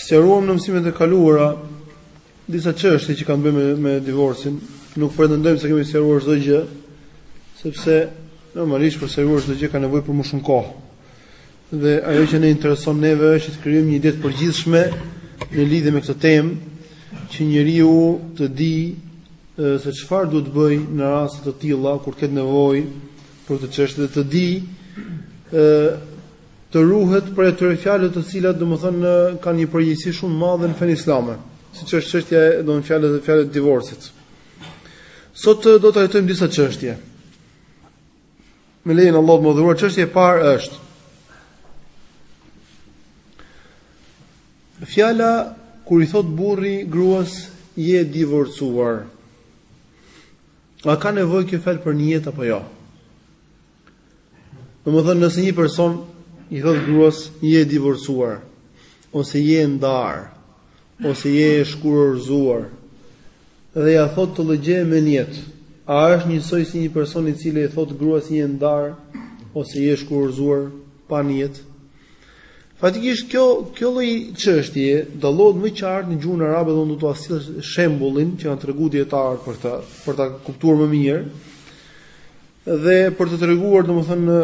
Sqaruam në mësimet e kaluara disa çështje që kanë të bëjnë me divorcin. Nuk pretendojmë se kemi sqaruar çdo gjë, sepse normalisht për të sqaruar çdo gjë ka nevojë për më shumë kohë. Dhe ajo që na intereson neve është të krijojmë një ide të përgjithshme në lidhje me këtë temë, që njeriu të dijë se çfarë duhet të bëjë në raste të tilla kur të ketë nevojë për këtë çështje dhe të dijë të ruhet prej atyre fjalëve të cilat domethënë kanë një përgjegjësi shumë të madhe në fenë islame, siç është çështja e domethënë fjalët e fjalët e divorcit. Sot do të trajtojmë disa çështje. Me lejen e Allahut të madhëruar, çështja e parë është Fjala kur i thot burri gruas je divorcuar. A ka nevojë kjo fjalë për nijet apo jo? Domethënë nëse një person i thotë gruas je e divorcuar ose je e ndarë ose je e shkurorzuar dhe ia thotë të lëgjë me nijet, a është njësoj si një person i cili i thotë gruas je e ndarë ose je e shkurorzuar pa nijet? Faktikisht kjo kjo lloj çështje dallohet më qartë në gjuhën arabe dhe unë do t'ua sjell shembullin që kanë treguar dijetarët për këtë, për ta kuptuar më mirë. Dhe për të treguar domethënë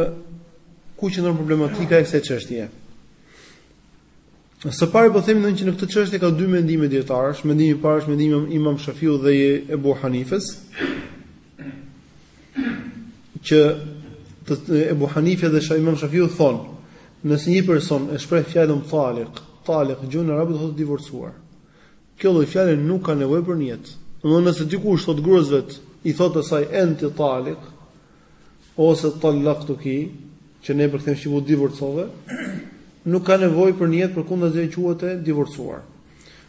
ku qëndron problematika e kësaj çështjeje. Së pari po themi domethënë që në këtë çështje ka dy mendime dijetarësh, mendimi i parë është mendimi i Imam Shafiut dhe i Ebu Hanifes. Që të Ebu Hanife dhe Shah Imam Shafiu thonë, nëse një person e shpreh fjalën talik, talik në gjuhën arabe do të thotë divorcuar. Kjo lloj fjale nuk ka nevojë për nijet. Domethënë nëse dikush i thotë gruas së vet, i thotë asaj enti talik ose tallaktuki, që ne e përkthejmë në shqip u divorcove, nuk ka nevojë për nijet, përkundazi ajo quhet e divorcuar.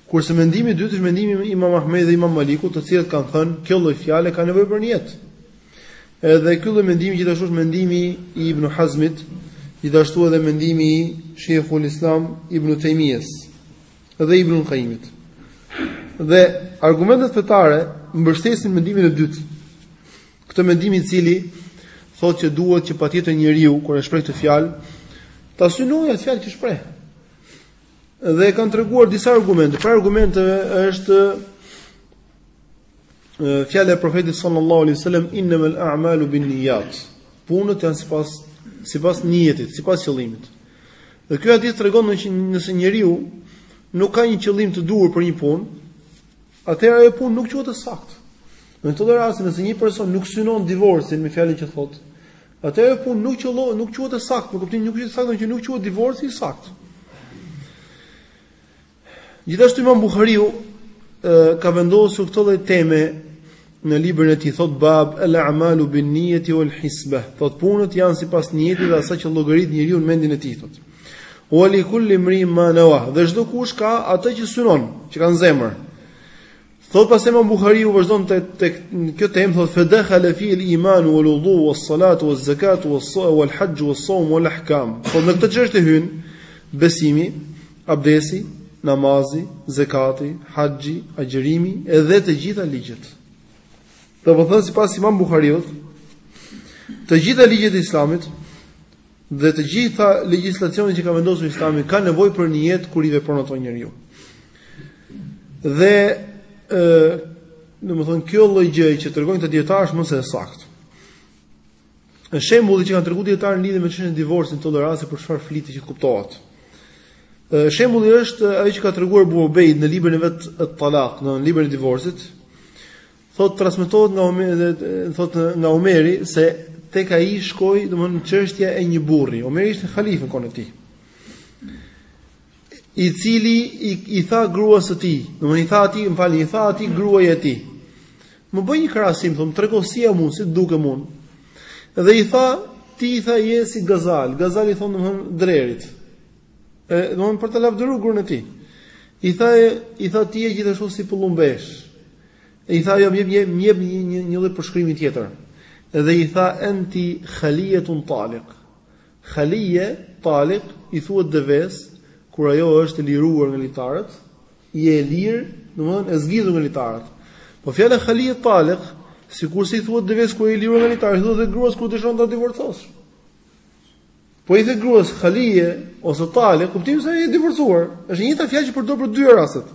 Kurse mendimi i dytë është mendimi i Imam Ahmedit dhe Imam Malikut, të cilët kanë thënë, kjo lloj fjale ka nevojë për nijet. Edhe ky lloj mendimi gjithashtu është mendimi i Ibn Hazmit, gjithashtu edhe mendimi i Sheikhul Islam Ibn Taymijes. dhe Ibnul Qayyimit. Dhe argumentet fetare mbështesin mendimin e dytë. Këtë mendim i cili thotë që duhet që patjetër njeriu kur e shpreh këtë fjalë ta synojë atë fjalë që shpreh. Dhe e kanë treguar disa argumente. Prej argumenteve është fjala e profetit sallallahu alaihi wasallam innamal a'malu binniyat. Punët janë sipas sipas nijetit, sipas qëllimit. Dhe ky hadith tregon në që nëse njeriu nuk ka një qëllim të duhur për një punë, atëherë ajo punë nuk quhet e saktë. Në këtë rast, nëse një person nuk synon divorcin me fjalën që thotë, atëherë ajo punë nuk qëllo, nuk quhet e saktë, në kuptimin nuk është e saktë, që nuk quhet divorci i saktë. Gjithashtu Imam Buhariu ka vendosur këtë lloj teme në librin e tij thot bab el a'malu bin niyati wal hisba thot punët janë sipas nijetit dhe asaj që llogarit njeriu në mendjen e tij thot wa li kulli mriin ma nawa dhe çdo kush ka atë që synon që ka në zemër Thotë pastaj Imam Buhariu vazhdon te te kjo temë thotë fe dakhala fihi al iman wal wudu was salat waz zakat was sa wal hajj was sawm wal ahkam. Thot në këtë çështje hyn besimi, abdesi, namazi, zekati, haxhi, agjërimi edhe të gjitha ligjet. Domethënë sipas Imam Buhariut, të gjitha ligjet e Islamit Dhe të gjitha legjislacionet që ka vendosur Islami kanë nevojë për nijet kur i vepron ato njeriu. Dhe ë, domethënë kjo lloj gjëje që tregojnë këta dijetarë është më se e saktë. Në shembulli që kanë treguar dijetarët lidhje me çështjen e divorcit, ta lëmë, për çfarë flitet që të kuptohet. Ë shembulli është ai që ka treguar Ebu Ubejd në librin e vet At-Talaq, në librin e divorcit, Thot transmetohet nga Omeri, thot nga Omeri se tek ai shkoi, domthonë çështja e një burri. Omeri ishte halifë në kohën e tij. I cili i, i tha gruas së tij, domthonë i tha atij, më falni, i tha atij gruaja e tij. Më bëj një krahasim, thot tregom si jam unë si dukem unë. Dhe i tha, ti i tha je si gazal. Gazali thon domthonë drerit. E, domthonë për të lavdëruar gruan e tij. I tha i tha ti je gjithashtu si pëllumbeshë. E i tha ajo më jep më jep një një një lloj përshkrimi tjetër. Dhe i tha enti khaliyatun taliq. Khaliye taliq i thuhet deves kur ajo është e liruar nga litarët, e lirë, domthonë e zgjidhur nga litarët. Po fjala khaliye taliq Sikur se i thua deves kur e liron nga litari, i thua dhe gruas kur dëshiron ta divorcosh. Po i the gruas Khalie ose Talik, kuptimi se e divorcuar. Është e njëjta fjalë që përdoret për dy rastet.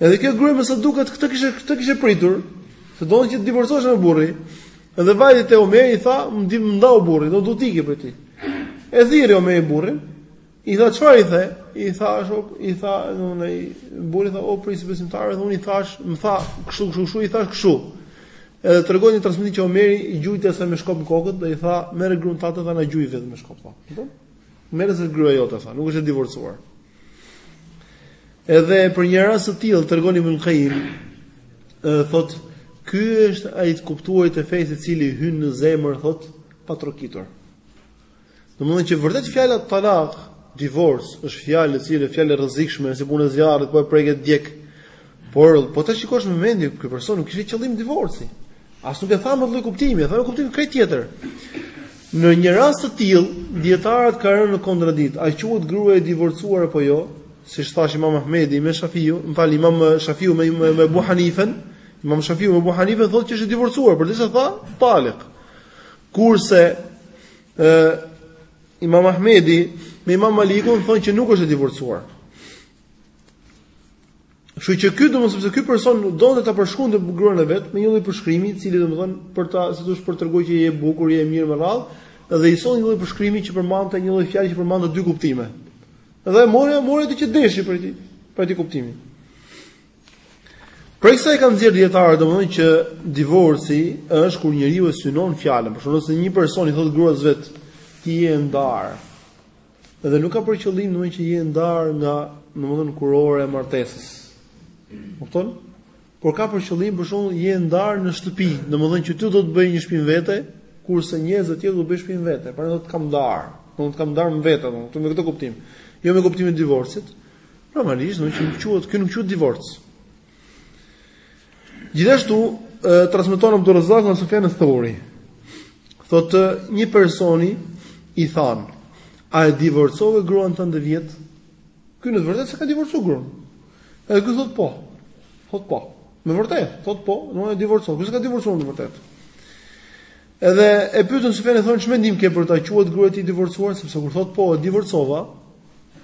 Edhe kjo grua me sa duket këtë kishte këtë kishte pritur, se donte që të divorcohej me burrin. Edhe vajti te Omeri i tha, "Më ndau burri, dua të iki prej tij." E thirri Omeri burrin, I tha çfarë i the? I thash, i tha, domthonë ai burri tha, o prijës i besimtarëve, unë i thash, më tha, kështu, kështu, kështu, i thash kështu. Edhe tregohet në një transmetim që Omeri i gjuajti asaj me shkop në kokë dhe i tha, merr gruan tënde dhe gjuaje vetë me shkop, tha. Merre se gruaja jote, tha, nuk është e divorcuar. Edhe për një rast të tillë tregon Ibn Qayyim, thot, ky është ai të kuptuarit i fesë i cili hyn në zemër, thot, pa trokitur. Domthonjë që vërtet fjala talak, divorc, është fjalë e cila fjalë e rrezikshme, si punë zjarrit, po e preke djeg. Por po ta shikosh momentin, ky person nuk kishte qëllim divorci. As nuk e tha me atë lloj kuptimi, e tha me kuptim krejt tjetër. Në një rast të tillë, dijetarët kanë rënë në kontradiktë, a quhet gruaja e divorcuar apo jo? Si thashë Imam Ahmedi me Shafiu, më fal Imam Shafiu me me, me Abu Hanifen, Imam Shafiu me Abu Hanifen thotë që është e divorcuar, përderisa tha talak. Kurse ë Imam Ahmedi me Imam Malikun thonë që nuk është e divorcuar. Kështu që ky domethënë sepse ky person donte ta përshkruante gruan e vet me një lloj përshkrimi, i cili domethën për ta, si të thuash, për të treguar që je e bukur, je e mirë me radhë, dhe i solli një lloj përshkrimi që përmbante një lloj fjale që përmbante dy kuptime. Dhe mori mori atë që deshi prej tij, prej tij kuptimin. Prej kësaj kanë nxjerrë dijetarët domthonjë që divorci është kur njeriu e synon fjalën, për shembull nëse një person i thotë gruas vet ti je e ndarë. Dhe nuk ka për qëllim domthonjë që je e ndarë nga domthonjë kurora e martesës. Kupton? Por ka për qëllim për shembull je e ndarë në shtëpi, domthonjë që ty do të bëj një shtëpi vete, kurse njerëzit e tjerë do të bëjnë shtëpi vetë, pra do të kam ndarë, do të kam ndarë më vete, domthonjë me këtë kuptim. Jo me kuptimin e divorcit. Normalisht, domethënë që nuk quhet, kjo nuk quhet divorc. Gjithashtu, transmeton Abdul Razzaq nga Sufjan al-Thauri. Thotë një personi i thanë, a e divorcove gruan tënde vjet? Ky në të vërtetë s'e ka divorcuar gruan. Edhe ky thotë po. Thotë po. Në vërtetë, thotë po, unë e divorcova. Ky s'e ka divorcuar në vërtetë. Edhe e pyetën Sufjan e thonë ç'mendim ke për të, a quhet gruaja e tij e divorcuar, sepse kur thotë po, e divorcova,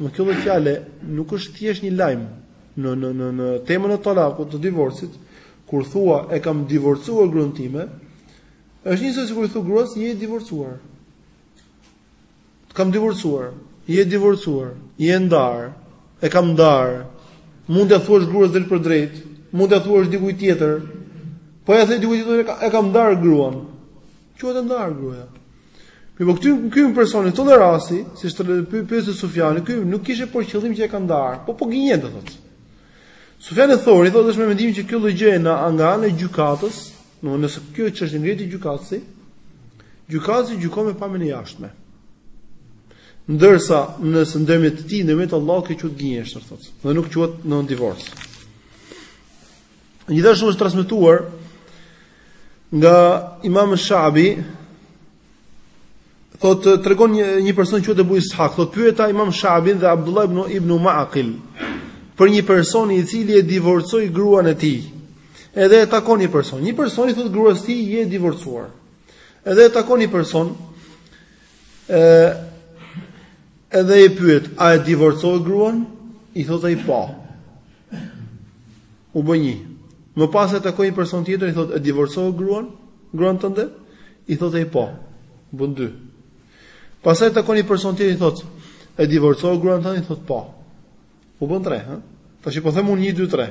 Në kjo lloj fjale nuk është thjesht një lajm në në në në temën e talakut të divorcit, kur thua e kam divorcuar gruan time, është njësoj sikur i thua gruas je e divorcuar. Të kam divorcuar, je e divorcuar, je e ndarë, e kam ndarë. Mund t'ia thuash gruas drejtpërdrejt, mund t'ia thuash dikujt tjetër. Po ia the dikujt tjetër e kam ndarë gruan. Quhet e ndarë gruaja. Mirëpo këty ky personi në këtë rastin, siç u pyet Sufjani, ky nuk kishte për qëllim që e ka ndarë, po po gënjen domethënë. Sufjani Thori thotë është me mendimin që kjo lloj gjëje nga ana e gjykatës, domethënë nëse kjo çështje ngrihet te gjykatësi, gjykatësi gjykon me pamjen e jashtme. Ndërsa nëse ndërmjet tij, ndërmjet Allahut kjo quhet gënjeshtër thotë, dhe nuk quhet në divorc. Gjithashtu është transmetuar nga Imam Shabi thot tregon një një person që quhet Abu Ishaq, thot pyeta Imam Shabin dhe Abdullah ibn Ma'qil për një person i cili e divorcoi gruan e tij. Edhe e takon një person. Një person i thot gruas ti je e divorcuar. Edhe e takon një person ë edhe e pyet a e divorcove gruan? I thot ai po. U bë një. Më pas e takoi një person tjetër i thotë, "E divorcove gruan? Gruan tënde?" I thotë ai, "Po." U bën dy. Pastaj takon një person tjetër i thotë, "E divorcove gruan tënde?" I thotë, "Po." U bën tre, ha? Tash po them unë 1 2 3.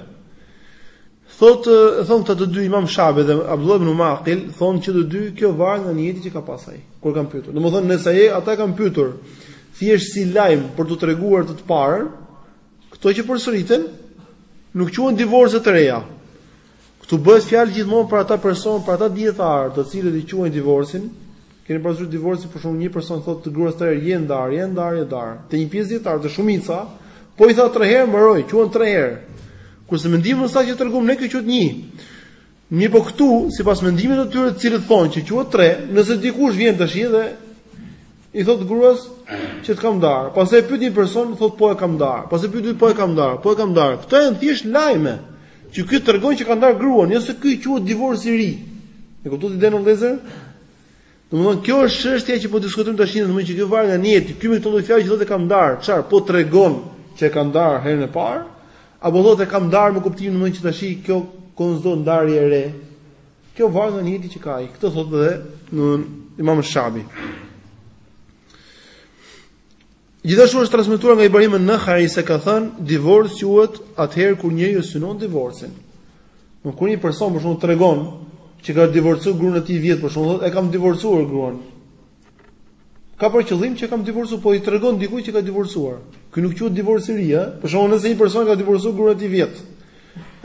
Thot thon këta të dy Imam Shabi dhe Abdullah ibn Maqil thon që të dy kjo varet nga nijeti që ka pas ai. Kur kanë pyetur. Domethënë nëse ai e tha kur e kanë pyetur thjesht si lajm për t'u treguar të parën, Këto që përsëriten nuk quhen divorce të reja. Këtu bëhet fjalë gjithmonë për ata person, për ata dijetarë, të cilët i quajnë divorcin, keni parasysh divorci për shembull një person thotë të gruas tre herë je ndar, je ndar, je ndar. Te një pjesë dijetarë, te shumica, po i tha tre herë mbaroi, quhen tre herë. Kurse mendimi më i saktë që treguam ne kjo quhet një. Mirëpo këtu, sipas mendimit të tyre, të cilët thonë që quhet tre, nëse dikush vjen tash dhe i thotë gruas që të kam ndarë, pastaj e pyet një person, thotë po e kam ndarë, pastaj e pyet dy, po e kam ndarë, po e kam ndarë. Këto janë thjesht lajme që ky tregon që ka ndarë gruan, jo se ky quhet divorc i ri. E kuptuat idenë vllezër? Domethënë kjo është çështja që po diskutojmë tashi, që kjo varet nga nijeti. Ky me këtë lloj fjalë që thotë e kam ndarë, çfarë po tregon që e ka ndarë herën e parë? Apo thotë e kam ndarë me kuptimin domethënë që tashi kjo konsiderohet ndarje e re? Kjo varet nga nijeti që ka ai. Këtë thotë edhe domethënë Imam Shabi. Gjithashtu është transmetuar nga Ibrahim an-Nakhai se ka thënë, divorci quhet atëherë kur njeriu synon divorcin. Në kur një person për shembull tregon që ka divorcuar gruan e tij vjet për shembull thotë e kam divorcuar gruan. Ka për qëllim që kam divorcuar, po i tregon dikujt që ka divorcuar. Ky nuk quhet divorc i ri, për shembull nëse një person ka divorcuar gruan e tij vjet.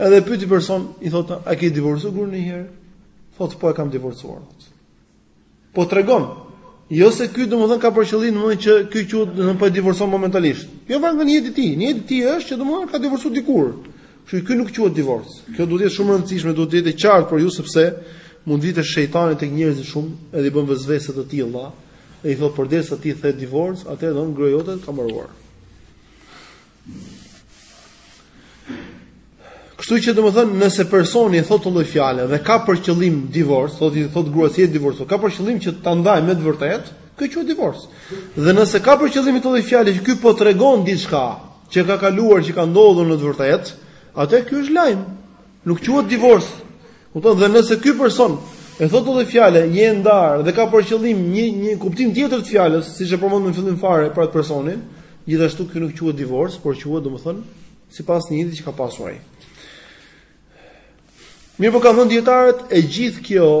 Edhe e pyet një person, i thotë, a ke divorcuar gruan një herë? Thotë po e kam divorcuar. Po tregon, jo se ky domethënë ka për qëllim domethënë që ky quhet domethënë po e divorcon momentalisht. Jo varet nga nijeti i tij, nijeti i tij është që domethënë ka divorcuar dikur. Kështu që ky nuk quhet divorc. Kjo duhet të jetë shumë e rëndësishme, duhet të jetë e qartë për ju sepse mund t'vijë shejtani tek njerëzit shumë edhe i bën vesvese të tilla. E i thotë përderisa ti the divorc, atëherë domethën gruaja jote ka mbaruar. Kështu që domethën nëse personi e thotë këtë lloj fjalë dhe ka për qëllim divorc, thotë i thotë gruas je divorc, ka për qëllim që ta ndajë me të vërtetë, kjo quhet divorc. Dhe nëse ka për qëllim me këtë lloj fjalë që ky po tregon diçka që ka kaluar që ka ndodhur në të vërtetë, atëherë ky është lajm. Nuk quhet divorc. Kupton? Dhe nëse ky person e thotë këtë fjalë, je ndarë dhe ka për qëllim një një kuptim tjetër të fjalës, siç e përmendëm në fillim fare për atë personin, gjithashtu ky nuk quhet divorc, por quhet domethënë sipas nijetit që ka pasur ai. Mirëpo kanë thënë dijetarët, e gjithë kjo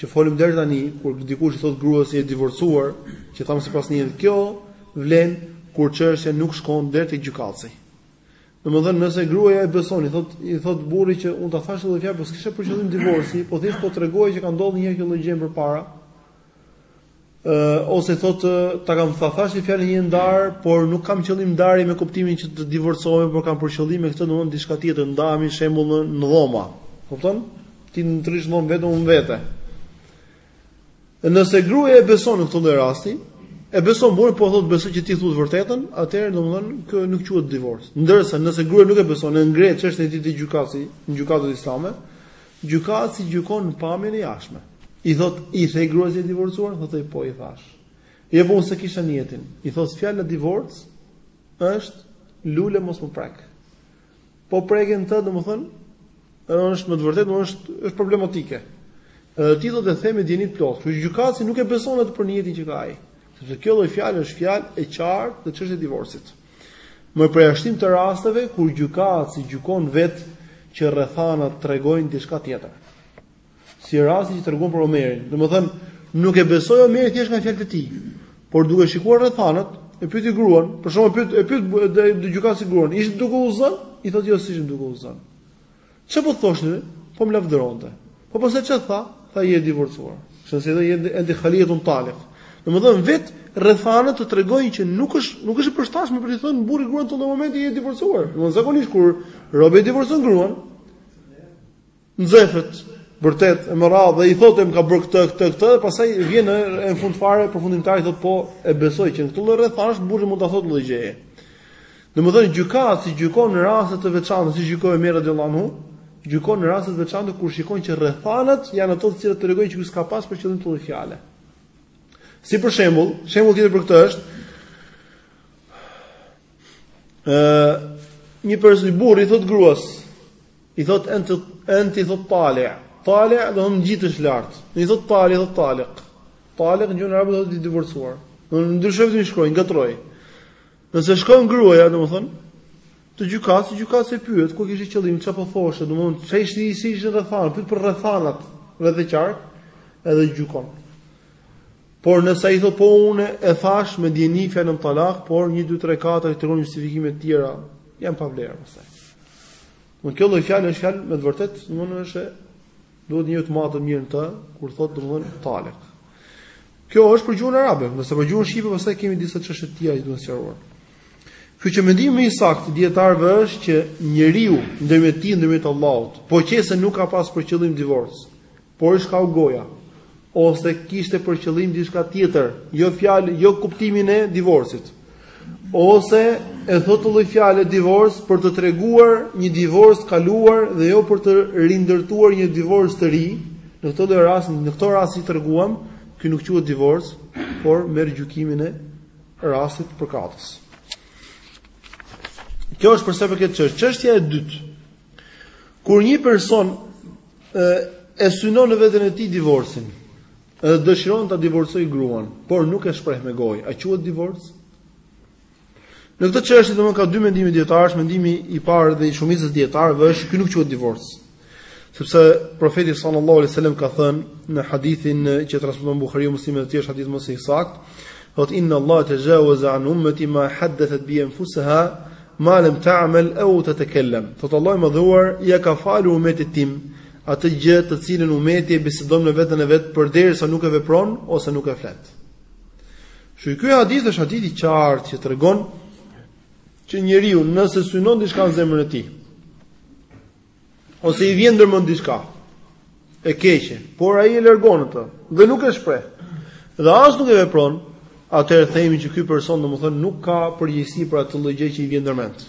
që folëm deri tani, kur dikush i thotë gruas je e divorcuar, që thamë sipas nijetit, kjo vlen kur çështja nuk shkon deri te gjykatësi. Domethënë, nëse gruaja e beson, i thot i thot burrit që unë ta thash këtë fjalë, po s'kisha për qëllim divorci, po thjesht po tregoja që ka ndodhur një herë kjo lloj gjë më parë. Ë ose thot ta kam ta thash këtë fjalën je ndar, por nuk kam qëllim ndarje me kuptimin që të divorcohemi, por kam për qëllim me këtë domthonë diçka tjetër, ndahemi shembull në, në dhoma. Kupton? Ti në atë dhom vetëm unë vete. Nëse gruaja e beson në këtë lloj rasti, e beson burrin, po thotë besoj që ti thua të vërtetën, atëherë domethënë kjo nuk quhet divorc. Ndërsa nëse gruaja nuk e beson, e ngre çështjen e tij te gjykatësi, në gjykatën islame, gjykatësi gjykon në pamjen e jashtme. I thot, i the gruas je divorcuar, thotë po i thash. Jo po unë s'e kisha nijetin. I thot fjala divorc është lule mos më prek. Po preke atë, domethënë, është me të vërtetë, domethënë është është problematike. E dhe këtu do të themi me bindje të plotë, që gjykatësi nuk e beson atë për nijetin që ka ai. Sepse kjo lloj fjalë është fjalë e qartë në çështjen e divorcit. Me përjashtim të rasteve kur gjykatësi gjykon vetë që rrethanat tregojnë diçka tjetër. Si rasti që tregon për Omerin, domethënë nuk e besoi Omeri thjesht nga fjalët e tij, por duke shikuar rrethanat, e pyeti gruan, për shembull e pyet e pyet gjykatësi gruan, ishit duke u zënë, i thotë jo s'ishim duke u zënë. Çfarë po thoshte? Po më lavdëronte. Po pastaj çfarë tha? Tha je e divorcuar. Kështu si domethënë anti khalietun talik. Domethënë vet rrethanat të tregojnë që nuk është nuk është e përshtatshme për të thënë burri gruas në atë moment je e divorcuar. Domethënë zakonisht kur robi divorcon gruan, Nxehet, bërtet, me radhë dhe i thotë më ka bërë këtë, këtë, këtë dhe pastaj vjen në fund fare përfundimtar, i thotë po e besoj që në këtë lloj rrethane burri mund ta thotë këtë lloj gjëje. Domethënë gjykatësi gjykon në raste të veçanta, si gjykoi Omeri radhiyallahu anhu, gjykon në raste të veçanta kur shikon që rrethanat janë ato të cilat tregojnë që ky s'ka pas për qëllim atë lloj fjale. Si për shembull, shembull tjetër për këtë është një person, një burrë i thot gruas, i thot enti enti thot tale. Tale do të thotë ngjitesh lart. I thot tale, thot talek. Talek në gjuhën arabe do të thotë e divorcuar. Domethënë ndryshoi një shkronjë, ngatërroi. Nëse shkon gruaja, domethën, te gjykatësi, gjykatësi e pyet kë kishte qëllim, çfarë po thoshte, domethën, çfarë ishte si ishte rrethana, pyet për rrethanat, rreth e qark, edhe gjykon. Por nëse ai thotë po unë e thashë me dijeni fjalën talak, por 1 2 3 4 i tregon justifikime të tjera, janë pa vlerë pastaj. Në kjo lloj fjalë është fjalë me të vërtetë, domthonë s'duhet nijet as të mirret në të kur thotë domthonë talak. Kjo është për gjuhën arabe, ndërsa për gjuhën shqipe pastaj kemi disa çështje të tjera që duhen sqaruar. Kjo që mendimi më i saktë i dijetarëve është që njeriu ndërmjet tij ndërmjet Allahut, po qe se nuk ka pas për qëllim divorc, Por i shkau goja. Ose kishte për qëllim diçka tjetër, jo fjalë, jo kuptimin e divorcit. Ose e thotë këtë lloj fjale divorc për të treguar një divorc të kaluar dhe jo për të rindërtuar një divorc të ri. Në këto lloj rast, në këto raste që i treguam, ky nuk quhet divorc, por merr gjykimin e rastit përkatës. Kjo është për sa i përket çështjes. Çështja e dytë Kur një person e, e synon në veten e tij divorcin, edhe dëshiron ta divorcojë gruan, por nuk e shpreh me gojë, a quhet divorc? Në këtë çështje domethënë ka dy mendime dijetarësh, mendimi i parë dhe i shumicës së dijetarëve është ky nuk quhet divorc. Sepse profeti sallallahu alajhi wasallam ka thënë në hadithin që e transmeton Buhariu Muslimi e tjerë është hadith më se i saktë, Thotë inna Allah texhaveze an ummeti ma haddethet bihi enfusaha ma lem ta'mel eu tetekel-lem. Thotë Allahu i madhëruar, ja ka falur umetit tim, atë gjë të cilën umeti e bisedon me veten e vet përderisa nuk e vepron ose nuk e flet. Shiko ky hadith është hadith i qartë që tregon që njeriu nëse synon diçka në zemrën e tij, Ose i vjen ndërmend diçka e keqe, por ai e largon atë dhe nuk e shpreh. Dhe as nuk e vepron, atëherë themi që ky person domethënë nuk ka përgjegjësi për atë lloj gjë që i vjen ndërmend.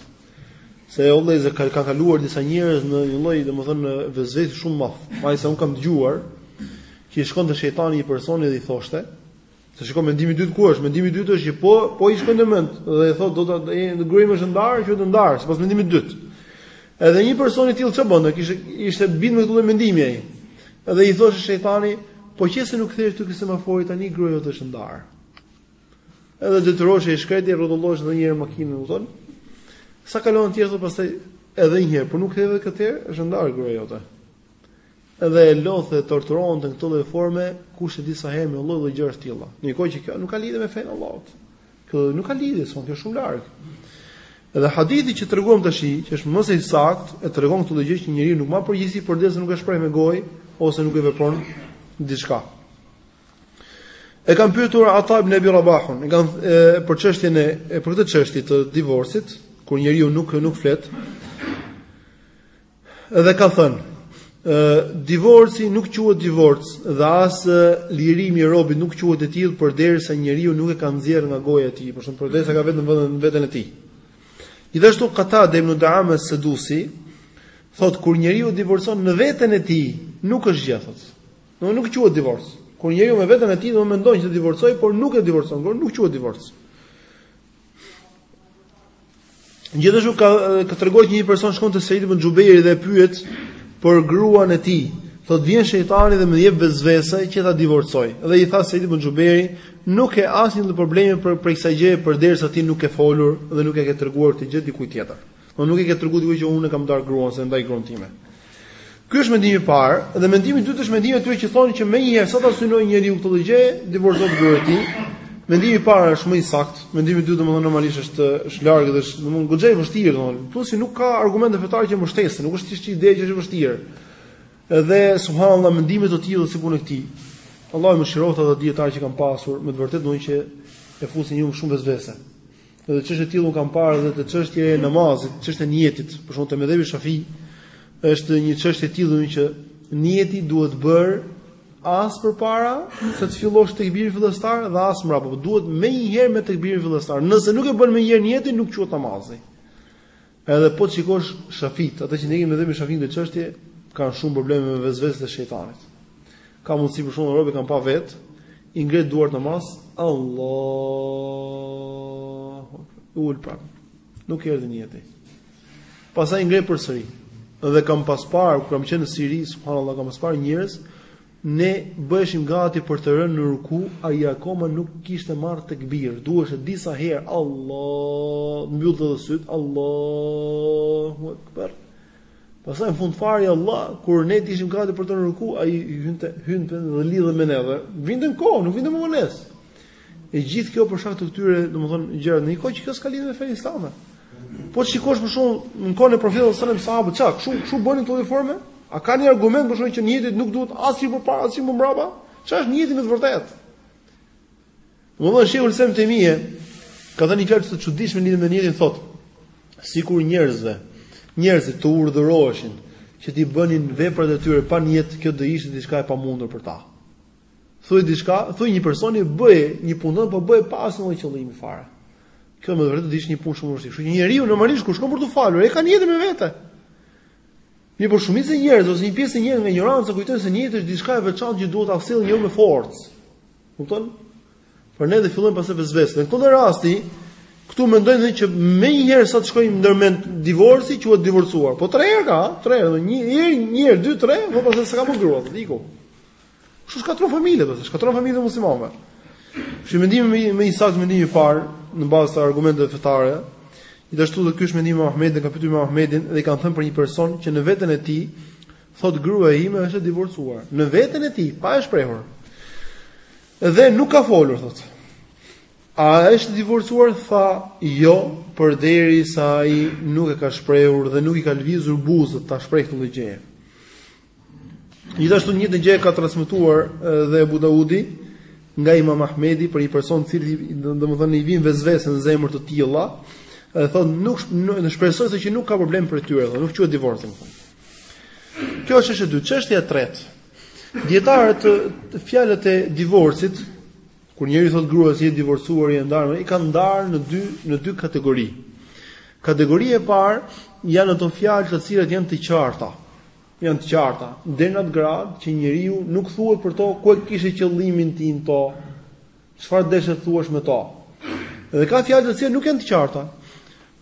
Se o vëllezër ka ka kaluar disa njerëz në një lloj domethënë vesvesi shumë të madh. Aq sa unë kam dëgjuar që i shkonte shejtani një personi dhe i thoshte, Se shiko mendimi i dytë ku është? Mendimi i dytë është që po po i shkon në mend dhe i thotë do ta ndaj gruan është ndarë, quhet e ndarë, sipas mendimit të dytë. Edhe një person i tillë çfarë bënte? Kishte ishte bindur me këtë mendimi ai. Edhe i thoshte shejtani, po qe se nuk kthehesh te ky semafori tani gruaja jote është ndarë. Edhe detyrohesh i shkreti rrotullosh edhe një herë makinën, domethënë. Sa kalonte i thotë pastaj edhe një herë, po nuk u ktheve këtë herë, është ndarë gruaja jote. Edhe e lodhte e torturonte në këtë lloj forme, kush e di sa herë me lloj lloj gjërash të tilla. Në një kohë që kjo nuk ka lidhje me fenë e Allahut. Kjo nuk ka lidhje, domethënë kjo është shumë larg. Edhe hadithi që treguam tash, që është më se i saktë, e tregon këtë lloj gjë që njeriu nuk mban përgjegjësi përderisa nuk e shpreh me gojë ose nuk e vepron diçka. E kanë pyetur Ata ibn Abi Rabahun, e kanë për çështjen e për këtë çështje të divorcit, kur njeriu nuk nuk flet, Edhe ka thënë, divorci nuk quhet divorc dhe as lirimi i robit nuk quhet e tillë përderisa njeriu nuk e ka nxjerr nga goja e tij, për shembull përderisa e ka vetëm në veten e tij. Gjithashtu Katade ibn Daame Sedusi thotë kur njeriu divorcon në veten e tij, nuk është gjë thotë. Domethënë nuk quhet divorc. Kur njeriu me veten e tij domethënë mendon që të divorcojë, por nuk e divorcon, nuk quhet divorc. Gjithashtu ka ka treguar që një person shkon te Seid ibn Xhubejri dhe e pyet për gruan e tij. Thotë vjen shejtani dhe më jep vesvese që ta divorcoj. Dhe i tha Seid ibn Xhubejri, nuk ke asnjë lloj problemi për për kësaj gjëje përderisa ti nuk ke folur dhe nuk e ke treguar këtë gjë dikujt tjetër. Po nuk e ke treguar dikujt që unë e kam ndarë gruan se ndaj gruan time. Ky është mendimi i parë dhe mendimi i dytë është mendimi i atyre që thonë që menjëherë sa ta synojë njeriu këtë gjë, divorcohet gruaja e tij. Mendimi i parë është më i saktë, mendimi i dytë domethënë normalisht është është larg dhe është domethënë goxhë i vështirë domethënë. Plus nuk ka argumente fetare që mbështesin, nuk është thjesht ide që është e vështirë. Edhe subhanallahu mendime të tilla si punë këtij. Allahu i mëshiroftë ata dijetarë që e kanë pasur, me të vërtetë domethënë që e fusin në shumë vesvese. Dhe çështje të tilla kam parë edhe te çështja e namazit, çështja e nijetit, për shembull te medhhebi shafi, është një çështje e tillë që nijeti duhet bërë as përpara se të fillosh tekbirin fillestar dhe as mbrapa, por duhet menjëherë me tekbirin fillestar. Nëse nuk e bën menjëherë nijetin, nuk quhet namazi. Edhe po të shikosh shafiitë, ata që ndjekin medhhebin shafi në këtë çështje kanë shumë probleme me vesveset e shejtanit. Ka mundësi për shembull robi, kam pa vetë, i ngre duart në namaz, Allah. Ul prapë. Nuk erdhi nijeti. Pastaj i ngre përsëri. Dhe kam pas parë kur kam qenë në Siri, subhanallahu kam pas parë njerëz Ne bëheshim gati për të rënë në ruku, ai akoma nuk kishte marrë tekbir, duheshin disa herë, Allah, mbyllte dhe sytë, Allahu Akbar. Pastaj në fund fare Allah, kur ne ishim gati për të rënë në ruku, ai hynte, hynte dhe lidhej me ne. Vinte në kohë, nuk vinte me vonesë. E gjithë kjo për shkak të këtyre, domethënë gjëra, në një kohë që kjo s'ka lidhje me fenë islame. Po shikosh për shembull në kohën e profetit sallallahu alajhi wasallam sahabët çka, kshu kshu bënin në këtë formë? A ka një argument për shembull që nijeti nuk duhet as përpara as më mbrapa? Çfarë është nijeti në të vërtetë? Domethënë shejhul Islam ibn Tejmije ka thënë një fjalë të çuditshme lidhur me nijetin thotë, sikur njerëzve, njerëzit të urdhëroheshin që t'i bënin veprat e tyre pa nijet, kjo do ishte diçka e pamundur për ta. Thuaj diçka, thuaj një personi bëj një punë, po bëj pa asnjë lloj qëllimi fare. Kjo me vërtet do të ishte një punë shumë e vështirë. Kështu që njeriu normalisht kur shkon për t'u falur, e ka nijetin me vete. Mirëpo shumica e njerëzve ose një pjesë e njerëzve nga injoranca kujtojnë se nijeti është diçka e veçantë që duhet ta sjellë njeriu me forcë. Kupton? Prandaj dhe fillojnë pastaj vesveset. Në këtë rast këtu mendojnë që menjëherë sa të shkojë ndërmend divorci, quhet divorcuar. Po tre herë ka, tre herë, një herë, një herë, dy, tre, pastaj s'ka më grua, iku. Kështu shkatërron familjet, ai të shkatërron familjet e muslimanëve. Kështu mendimi më më i saktë mendimi i parë në bazë të argumenteve fetare. Gjithashtu dhe ky është mendimi i Imam Ahmedit, e kanë pyetur Imam Ahmedin dhe i kanë thënë për një person që në veten e tij thotë gruaja ime është e divorcuar. Në veten e tij, pa e shprehur. Dhe nuk ka folur thotë. A është divorcuar? Tha jo, përderisa ai nuk e ka shprehur dhe nuk i ka lëvizur buzët ta shprehë këtë gjë. Gjithashtu të njëjtën gjë ka transmetuar dhe Abu Daudi nga Imam Ahmedi për një person i cili domethënë i vijnë vesvese në zemër të tilla, e thotë nuk, unë shpresoj se që nuk ka problem prej tyre, dhe nuk quhet divorc domethënë. Kjo është çështja e dytë, çështja e tretë. Dietarët fjalët e divorcit Kur njeriu i thotë gruas je e divorcuar, je e ndarë, i kanë ndarë në dy në dy kategori. Kategoria e parë janë ato fjalë të cilat janë të qarta. Janë të qarta, deri në atë gradë që njeriu nuk thuhet për to ku e kishe qëllimin ti në to. Çfarë deshe të thuash me to? Dhe ka fjalë të cilat nuk janë të qarta.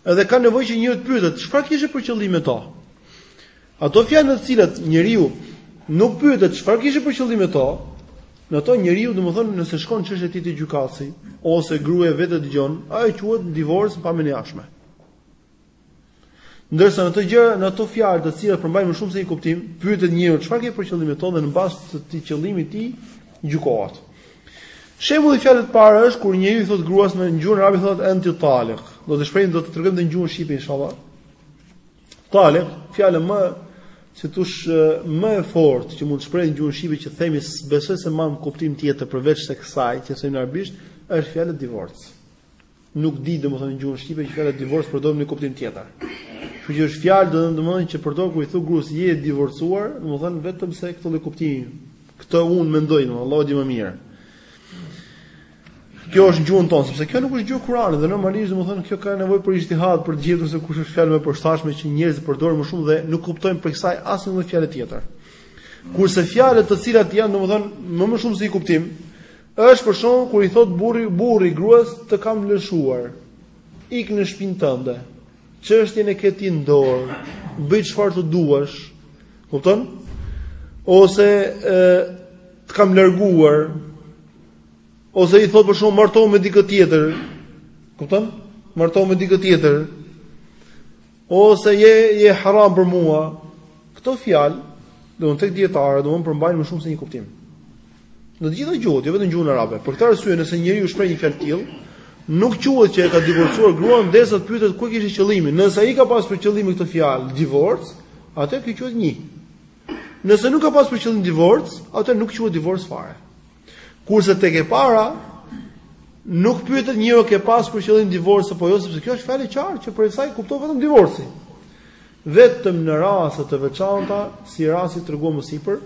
Edhe ka nevojë që njeriu të pyetet, çfarë kishe për qëllim me to? Ato fjalë në të cilat njeriu nuk pyetet çfarë kishe për qëllim me to, në to njeriu domethënë nëse shkon çështja e tij te gjykatësi ose gruaja vetë dëgjon, ajo quhet divorc pa menjashme. Ndërsa në të tjerat, në ato fjalë të cilat përmbajnë më shumë se një kuptim, pyetet njeriu çfarë ke për qëllim me to dhe në bazë të këtij qëllimi të tij gjykohet. Shembulli i fjalës së parë është kur njeriu i thotë gruas në gjuhën arabe thuhet enti talik. Do ta shprehim do ta tregojmë dhe në gjuhën shqipe inshallah. Talik, fjala më si të thuash më e fortë që mund të shprehim në gjuhën shqipe që themi besoj se s'merr kuptim tjetër përveç se kësaj që themi në arabisht është fjala divorc. nuk di domethënë në gjuhën shqipe që fjala divorc përdoret në kuptim tjetër. Kështu që është fjalë domethënë që përdor kur i thua gruas je e divorcuar, domethënë vetëm se këtë lloj kuptimi. Këtë unë mendoj, dhe Allahu e di më mirë. Kjo është në gjuhën tonë, sepse kjo nuk është gjuha e Kur'anit dhe normalisht domethënë kjo ka nevojë për ixhtihad për të gjetur se kush është fjala më e përshtatshme që njerëzit përdorin më shumë dhe nuk kuptojnë prej kësaj asnjë lloj fjalë tjetër. Kurse fjalët të cilat janë domethënë me më shumë se një kuptim, Është për shembull kur i thotë burri burri gruas të kam lëshuar. Ik në shpinë tënde. Çështjen e ke ti në dorë. Bëj çfarë të duash. Kupton? Ose e, të kam larguar. Ose i thotë për shembull martohu me dikë tjetër. Kupton? Martohu me dikë tjetër. Ose je je haram për mua. Këto fjalë, domethënë tek dietarë, domethënë përmbajnë më shumë se një kuptim. Në të gjitha gjuhët, jo vetëm gjuhën arabe. Për këtë arsye, nëse njeriu shpreh një fjalë të tillë, nuk quhet që e ka divorcuar gruan, derisa të pyetet ku e kishte qëllimin. Nëse ai ka pasur për qëllim me këtë fjalë divorc, atëherë kjo quhet një. Nëse nuk ka pasur për qëllim divorc, atëherë nuk quhet divorc fare. Kurse tek e para nuk pyetet njeriu a ke pas për qëllim divorcin apo jo, sepse kjo është fjalë e qartë që prej saj kuptohet vetëm divorci. Vetëm në raste të veçanta, si rasti që treguam më sipër,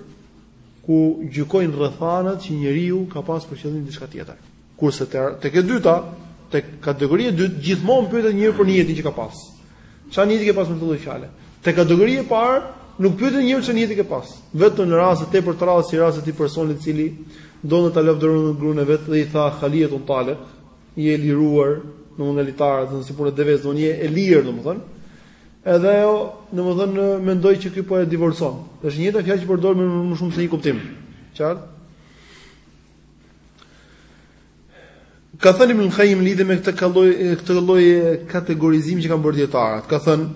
ku gjykojnë rrethanat që njeriu ka pas për qëllim diçka tjetër. Kurse tek e dyta, tek kategoria e dytë, gjithmonë pyetet njeriu për nijetin që ka pas. Çfarë nijeti ke pas me këtë lloj fjale? Te kategoria e parë nuk pyetet njeriu çfarë nijeti ke pas. Vetëm në raste tepër të rralla si rasti i atij personit i cili donte ta lavdëronte gruan e vet dhe i tha Khaliyatun Talik, je e liruar, domethënë nga litarët, domethënë si puna e devesë, domethënë je e lirë, domethënë. Edhe ajo, domethënë, mendoi që ky po e divorcon. Është e njëjta fjalë që përdor më shumë se një kuptim. Qartë? Ka thënë Ibn Qayyim në lidhje me këtë lloj këtë lloj kategorizimi që kanë bërë dietarët. Ka thënë,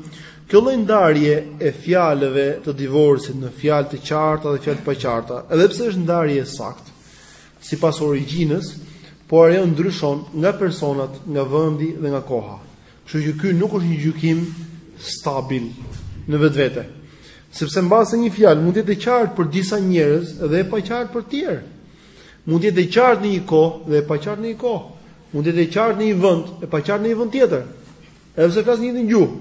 kjo lloj ndarje e fjalëve të divorcit në fjalë të qarta dhe fjalë të paqarta, edhe pse është ndarje e saktë sipas origjinës, por ajo ndryshon nga personat, nga vendi dhe nga koha. Kështu që ky nuk është një gjykim stabil në vetvete. Sepse mbase një fjalë mund të jetë e qartë për disa njerëz dhe e paqartë për të tjerë. Mund të jetë e qartë në një kohë dhe e paqartë në një kohë. Mund të jetë e qartë në një vend, e paqartë në një vend tjetër. Edhe pse flas të njëjtën gjuhë.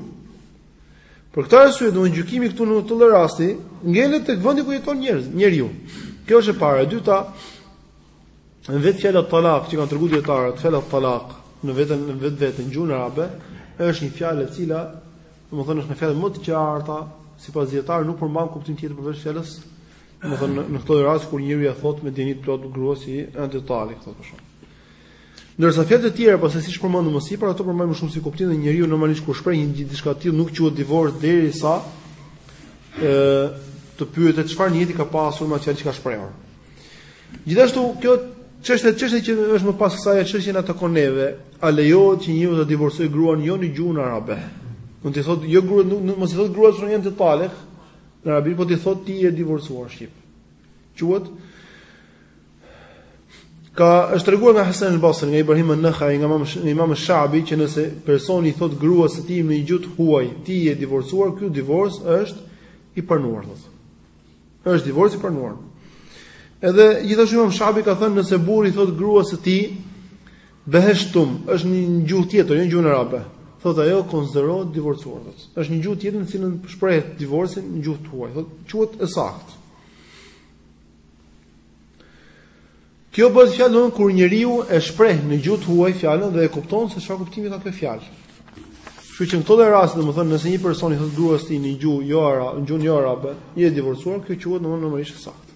Për këtë arsye, domethënë gjykimi këtu në këtë rast ngelet tek vendi ku jeton njerëz, njeriu. Kjo është e para, e dyta, në vetë fjala talak që kanë treguar dietarët, fjala talak në vetën në vetë vetën gjuhën arabe është një fjalë e cila, domethënë është një fjalë më të qarta, sipas dietarëve nuk përmban kuptim tjetër përveç fjalës Domethënë në këto raste kur njeriu ia thotë me dije të plotë gruas si anti talik, të kam lëshuar. Ndërsa fjalët e tjera pastaj siç përmendëm më sipër ato përmbajnë më shumë se një kuptim dhe njeriu normalisht kur shpreh një diçka të tillë nuk quhet divorc derisa ë të pyetet çfarë nijeti ka pasur me atë fjalë që ka shprehur. Gjithashtu kjo çështja çështja që është më pas kësaj është çështja që na takon neve, a lejohet që njeriu të divorcojë gruan jo në gjuhën arabe? Mund të thotë jo gruan nuk mos i thotë gruas që anti talek, Në arabisht po t'i thotë ti je e divorcuar shqip. Quhet Ka është treguar nga Hasan al-Basri, nga Ibrahim an-Nakhai, nga Imam Shabi që nëse personi i thot gruas së tij me një gjuhë huaj, ti je e divorcuar, ky divorc është i pranuar thotë. Është divorc i pranuar. Edhe gjithashtu Imam Shabi ka thënë nëse burri i thot gruas së tij Beheshtum është një gjuhë tjetër, jo gjuhën arabe. Thotë ajo konsiderohet e divorcuar, thotë. Është një gjuhë tjetër në të cilën shprehet divorci në gjuhë të huaj, thotë, quhet e saktë. Kjo bëhet fjalë domethënë kur njeriu e shpreh në gjuhë të huaj fjalën dhe e kupton se çfarë kuptimi ka kjo fjalë. Kështu që në këto raste, domethënë, nëse një person i thotë gruas tij në gjuhë jo arabe, në gjuhën jo arabe, je e divorcuar, kjo quhet domethënë normalisht e saktë.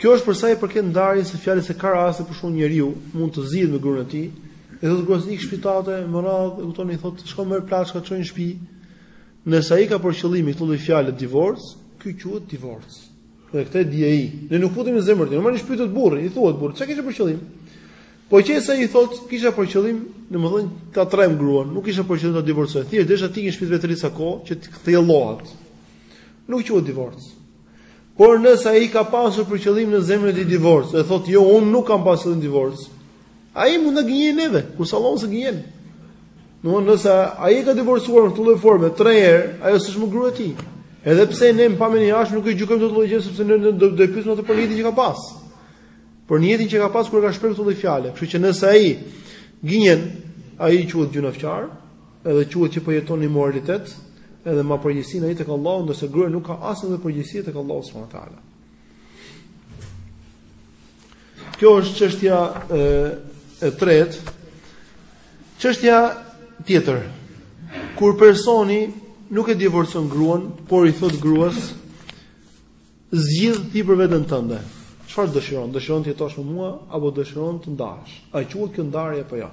Kjo është për sa i përket ndarjes së fjalës se ka raste për shembull njeriu mund të zihet me gruan e tij, i thotë gruas ik në shpi tate, më radh, e kupton, i thotë shko merr plaçkat çoji në shtëpi. Nëse ai ka për qëllim me këto lloj fjalë divorc, ky quhet divorc. Dhe këtë e di ai. Ne nuk futemi në zemër të tij, normalisht pyetet burri, i thuhet burrit, çka kishe për qëllim? Po qe se ai thotë, kisha për qëllim, domethënë ta tremb gruan, nuk kisha për qëllim ta divorcoj. Thjesht desha të iki në shtëpi të vet për ca kohë që të kthjellohet. Nuk quhet divorc. Por nëse ai ka pasur për qëllim në zemrën e tij divorc, e thotë jo unë nuk kam pasur qëllim divorc. Ai mund të gënjejë neve, kurse Allahun s'e gënjen. Domethënë nëse ai e ka divorcuar në këtë lloj forme 3 herë, ajo s'është më grua e tij. Edhe pse ne në pamje të jashtme nuk e gjykojmë dot këtë lloj gjë sepse ne do të pyesim atë për nijetin që ka pas. Për nijetin që ka pas kur ka shprehur këtë lloj fjale. Kështu që nëse ai gënjen, ai quhet gjynahqar, Edhe quhet që po jeton në imoralitet, edhe mban përgjegjësi ai tek Allahu, ndërse gruja nuk ka asnjë përgjegjësi tek Allahu subhanehu ue teala. Kjo është çështja e, e tretë, çështja tjetër, kur personi nuk e divorcon gruan, por i thot gruas, zgjidh ti për veten tënde. Çfarë dëshiron? Dëshiron të jetosh me mua apo dëshiron të ndahesh? A quhet kjo ndarje apo jo? Ja?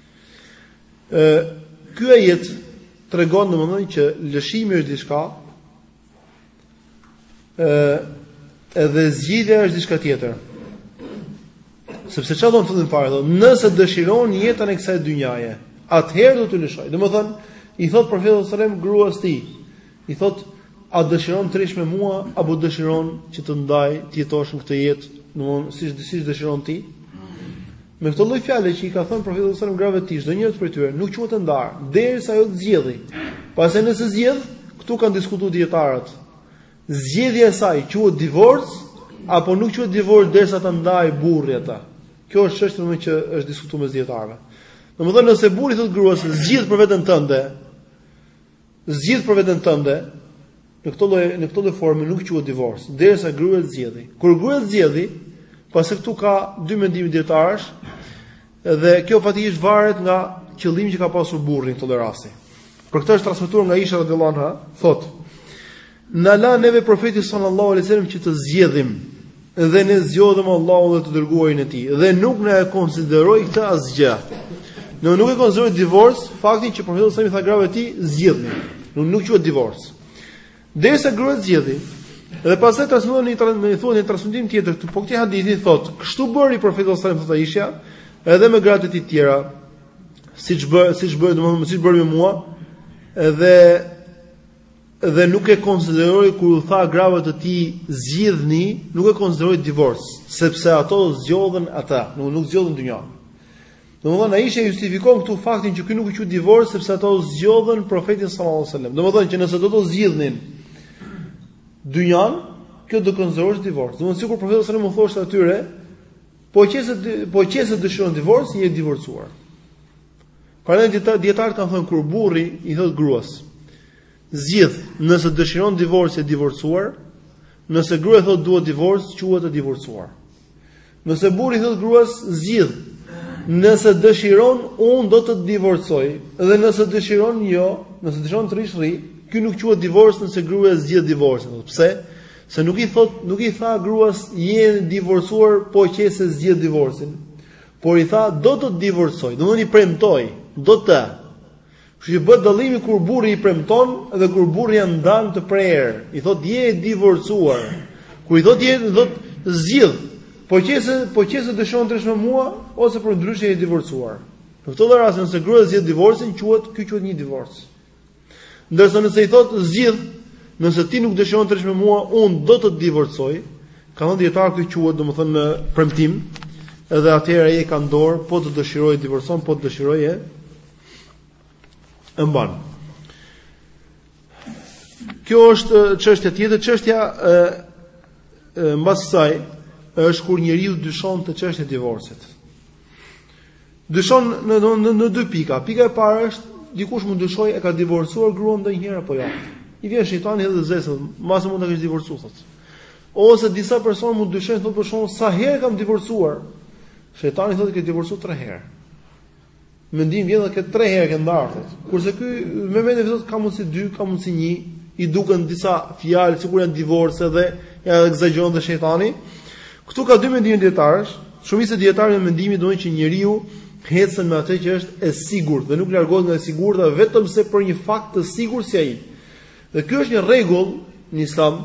Ë ky ajet tregon domethënë që lëshimi është diçka ë edhe zgjidhja është diçka tjetër. Sepse çfarë thotë, shih çfarë thotë, nëse dëshiron jetën e kësaj dynjaje, atëherë do t'ju lëshoj. Domethënë, i thot profeti sallallahu alajhi wasallam gruas tij, I thotë, A dëshiron të rrish me mua apo dëshiron që të ndaj të jetosh në këtë jetë, domthonë siç siç dëshiron ti? Me këtë lloj fjale që i ka thënë profeti sallallahu alajhi wasallam grave të tij, çdonjëra prej tyre nuk quhet e ndarë, derisa ajo të zgjedhë. Pastaj nëse zgjedh, këtu kanë diskutuar dietarët. Zgjedhja e saj quhet divorc apo nuk quhet divorc derisa ta ndajë burri atë. Kjo është çështje domethënë që është diskutuar mes dietarëve. Domethënë nëse burri i thotë gruas, zgjidh për veten tënde, Zgjidh për veten tënde, në këtë lloj në këtë lloj forme nuk quhet divorc, derisa gruaja të zgjedhi. Kur gruaja të zgjedhi, pasi këtu ka dy mendime dijetarësh, dhe kjo faktikisht varet nga qëllimi që ka pasur burri në këtë lloj rasti. Për këtë është transmetuar nga Aisha radhiyallahu anha, thotë: Na la neve profeti sallallahu alaihi wasallam që të zgjedhim dhe ne zgjodhëm Allahun dhe të dërguarin e tij dhe nuk na e konsideroi këtë asgjë. Në nuk e konsideroi divorc faktin që profeti sallallahu alaihi wasallam i tha grave të tij zgjidhni. Nuk nuk quhet divorc. Derisa gruaja të zgjedhi dhe pastaj në një, në një transmetim tjetër këtu, po këtij hadithi thotë, kështu bëri profeti sallallahu alaihi wasallam thotë Aisha, edhe me gratë e tij të tjera, siç bë, siç bëri domethënë siç bëri me mua, edhe dhe nuk e konsideroi kur u tha grave të tij zgjidhni, nuk e konsideroi divorc, sepse ato zgjodhën ata, nuk nuk zgjodhën dynjanë. Domthonë Aishja e justifikon këtu faktin që ky nuk u quajt divorc sepse ato zgjodhën profetin sallallahu alajhi wasallam. Domthonë që nëse do të zgjidhnin dynjanë, kjo do të konsiderohej divorc. Domthonë sikur profeti sallallahu alajhi wasallam u thoshte atyre, po qe se po qe se dëshiron divorc, je e divorcuar. Prandaj dijetarët kanë thënë kur burri i thotë gruas, zgjidh, nëse dëshiron divorc je e divorcuar, nëse gruaja thotë dua divorc, quhet e divorcuar. Nëse burri i thotë gruas, zgjidh, nëse dëshiron unë do të të divorcoj dhe nëse dëshiron jo, nëse dëshiron të rish rri, ky nuk quhet divorc nëse gruaja zgjidh divorcin. Pse? Se nuk i thot, nuk i tha gruas je e divorcuar po qe se zgjidh divorcin. Por i tha, do të divorcoj, domethënë i premtoi, do të. Kështu që bëhet dallimi kur burri i premton dhe kur burri ja ndan të prerë. I thotë je e divorcuar. Kur i thotë je i thotë zgjidh. Po qe se po qe se dëshiron të rrish me mua ose përndryshe je e divorcuar. Në këtë lloj rasti nëse gruaja zgjidh divorcin, quhet ky quhet një divorc. Ndërsa nëse i thotë zgjidh, nëse ti nuk dëshiron të rrish me mua, unë do të të divorcoj. Kanë thënë dijetarët kjo quhet domethënë një premtim, edhe atëherë ai e ka në dorë, po të dëshirojë e divorcon, po të dëshirojë e mban. Kjo është çështja tjetër, çështja mbas kësaj është kur njeriu dyshon te çështja e divorcit. Dyshon në në në, në dy pika. Pika e parë është dikush mund dyshoj e ka divorcuar gruan ndonjëherë apo jo. I vjen shejtani edhe ves ves, mbase mund ta kesh divorcuar thotë. Ose disa persona mund dyshojnë thotë s'e di sa herë e kam divorcuar. Shejtani thotë e ke divorcuar 3 herë. Mendim vjen edhe këtë 3 herë ke ndar thotë. Kurse ky me vete thotë ka mundsi 2, ka mundsi 1, i duken disa fjalë sikur janë divorc dhe ia ekzagjeron dhe shejtani. Këtu ka dy mendime dijetarësh, shumica e dijetarëve janë të mendimit domethënë që njeriu ecën me atë që është e sigurt dhe nuk largohet nga e sigurta vetëm se për një fakt të sigurt si ai. Dhe ky është një rregull në Islam,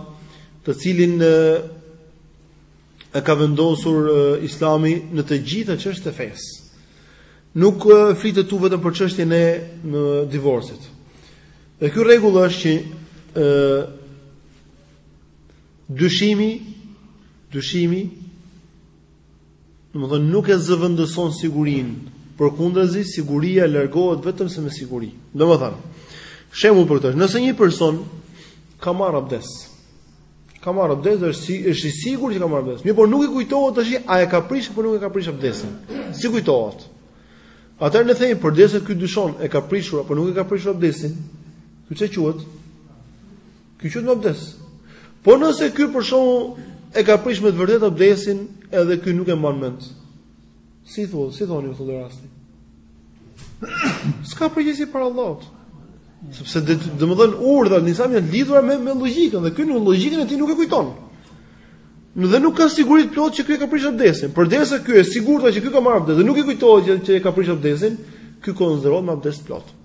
të cilin e ka vendosur Islami në të gjitha çështjet e fesë. Nuk flitet tu vetëm për çështjen e divorcit. Dhe ky rregull është që ë Dyshimi, dyshimi, domethënë nuk e zëvendëson sigurinë, përkundrazi, siguria largohet vetëm se me siguri. Domethënë, shembull për këtë është, nëse një person ka marrë abdes, ka marrë abdes, është, si, është i sigurt që ka marrë abdes, mirëpo nuk i kujtohet tash, a e ka prishë apo nuk e ka prishë abdesin, s'i kujtohet. Atëherë ne themi, përderisa ky dyshon, e ka prishur, apo nuk e ka prishur abdesin, ky ça quhet, Ky quhet me abdes. Po nëse ky për shembull e ka prish me të vërtetë abdesin, edhe ky nuk e mban mend. Si thua, si thoni në këtë rast? S'ka përgjegjësi para Allahut. Sepse domethënë urdhëresat janë të lidhura me me logjikën dhe ky në logjikën e tij nuk e kujton. Dhe nuk ka siguri të plotë që ky e ka prish abdesin. Përderisa ky është i sigurt që ky ka marrë abdes dhe nuk i kujtohet që, që e ka prish abdesin, ky konsiderohet me abdes të plotë.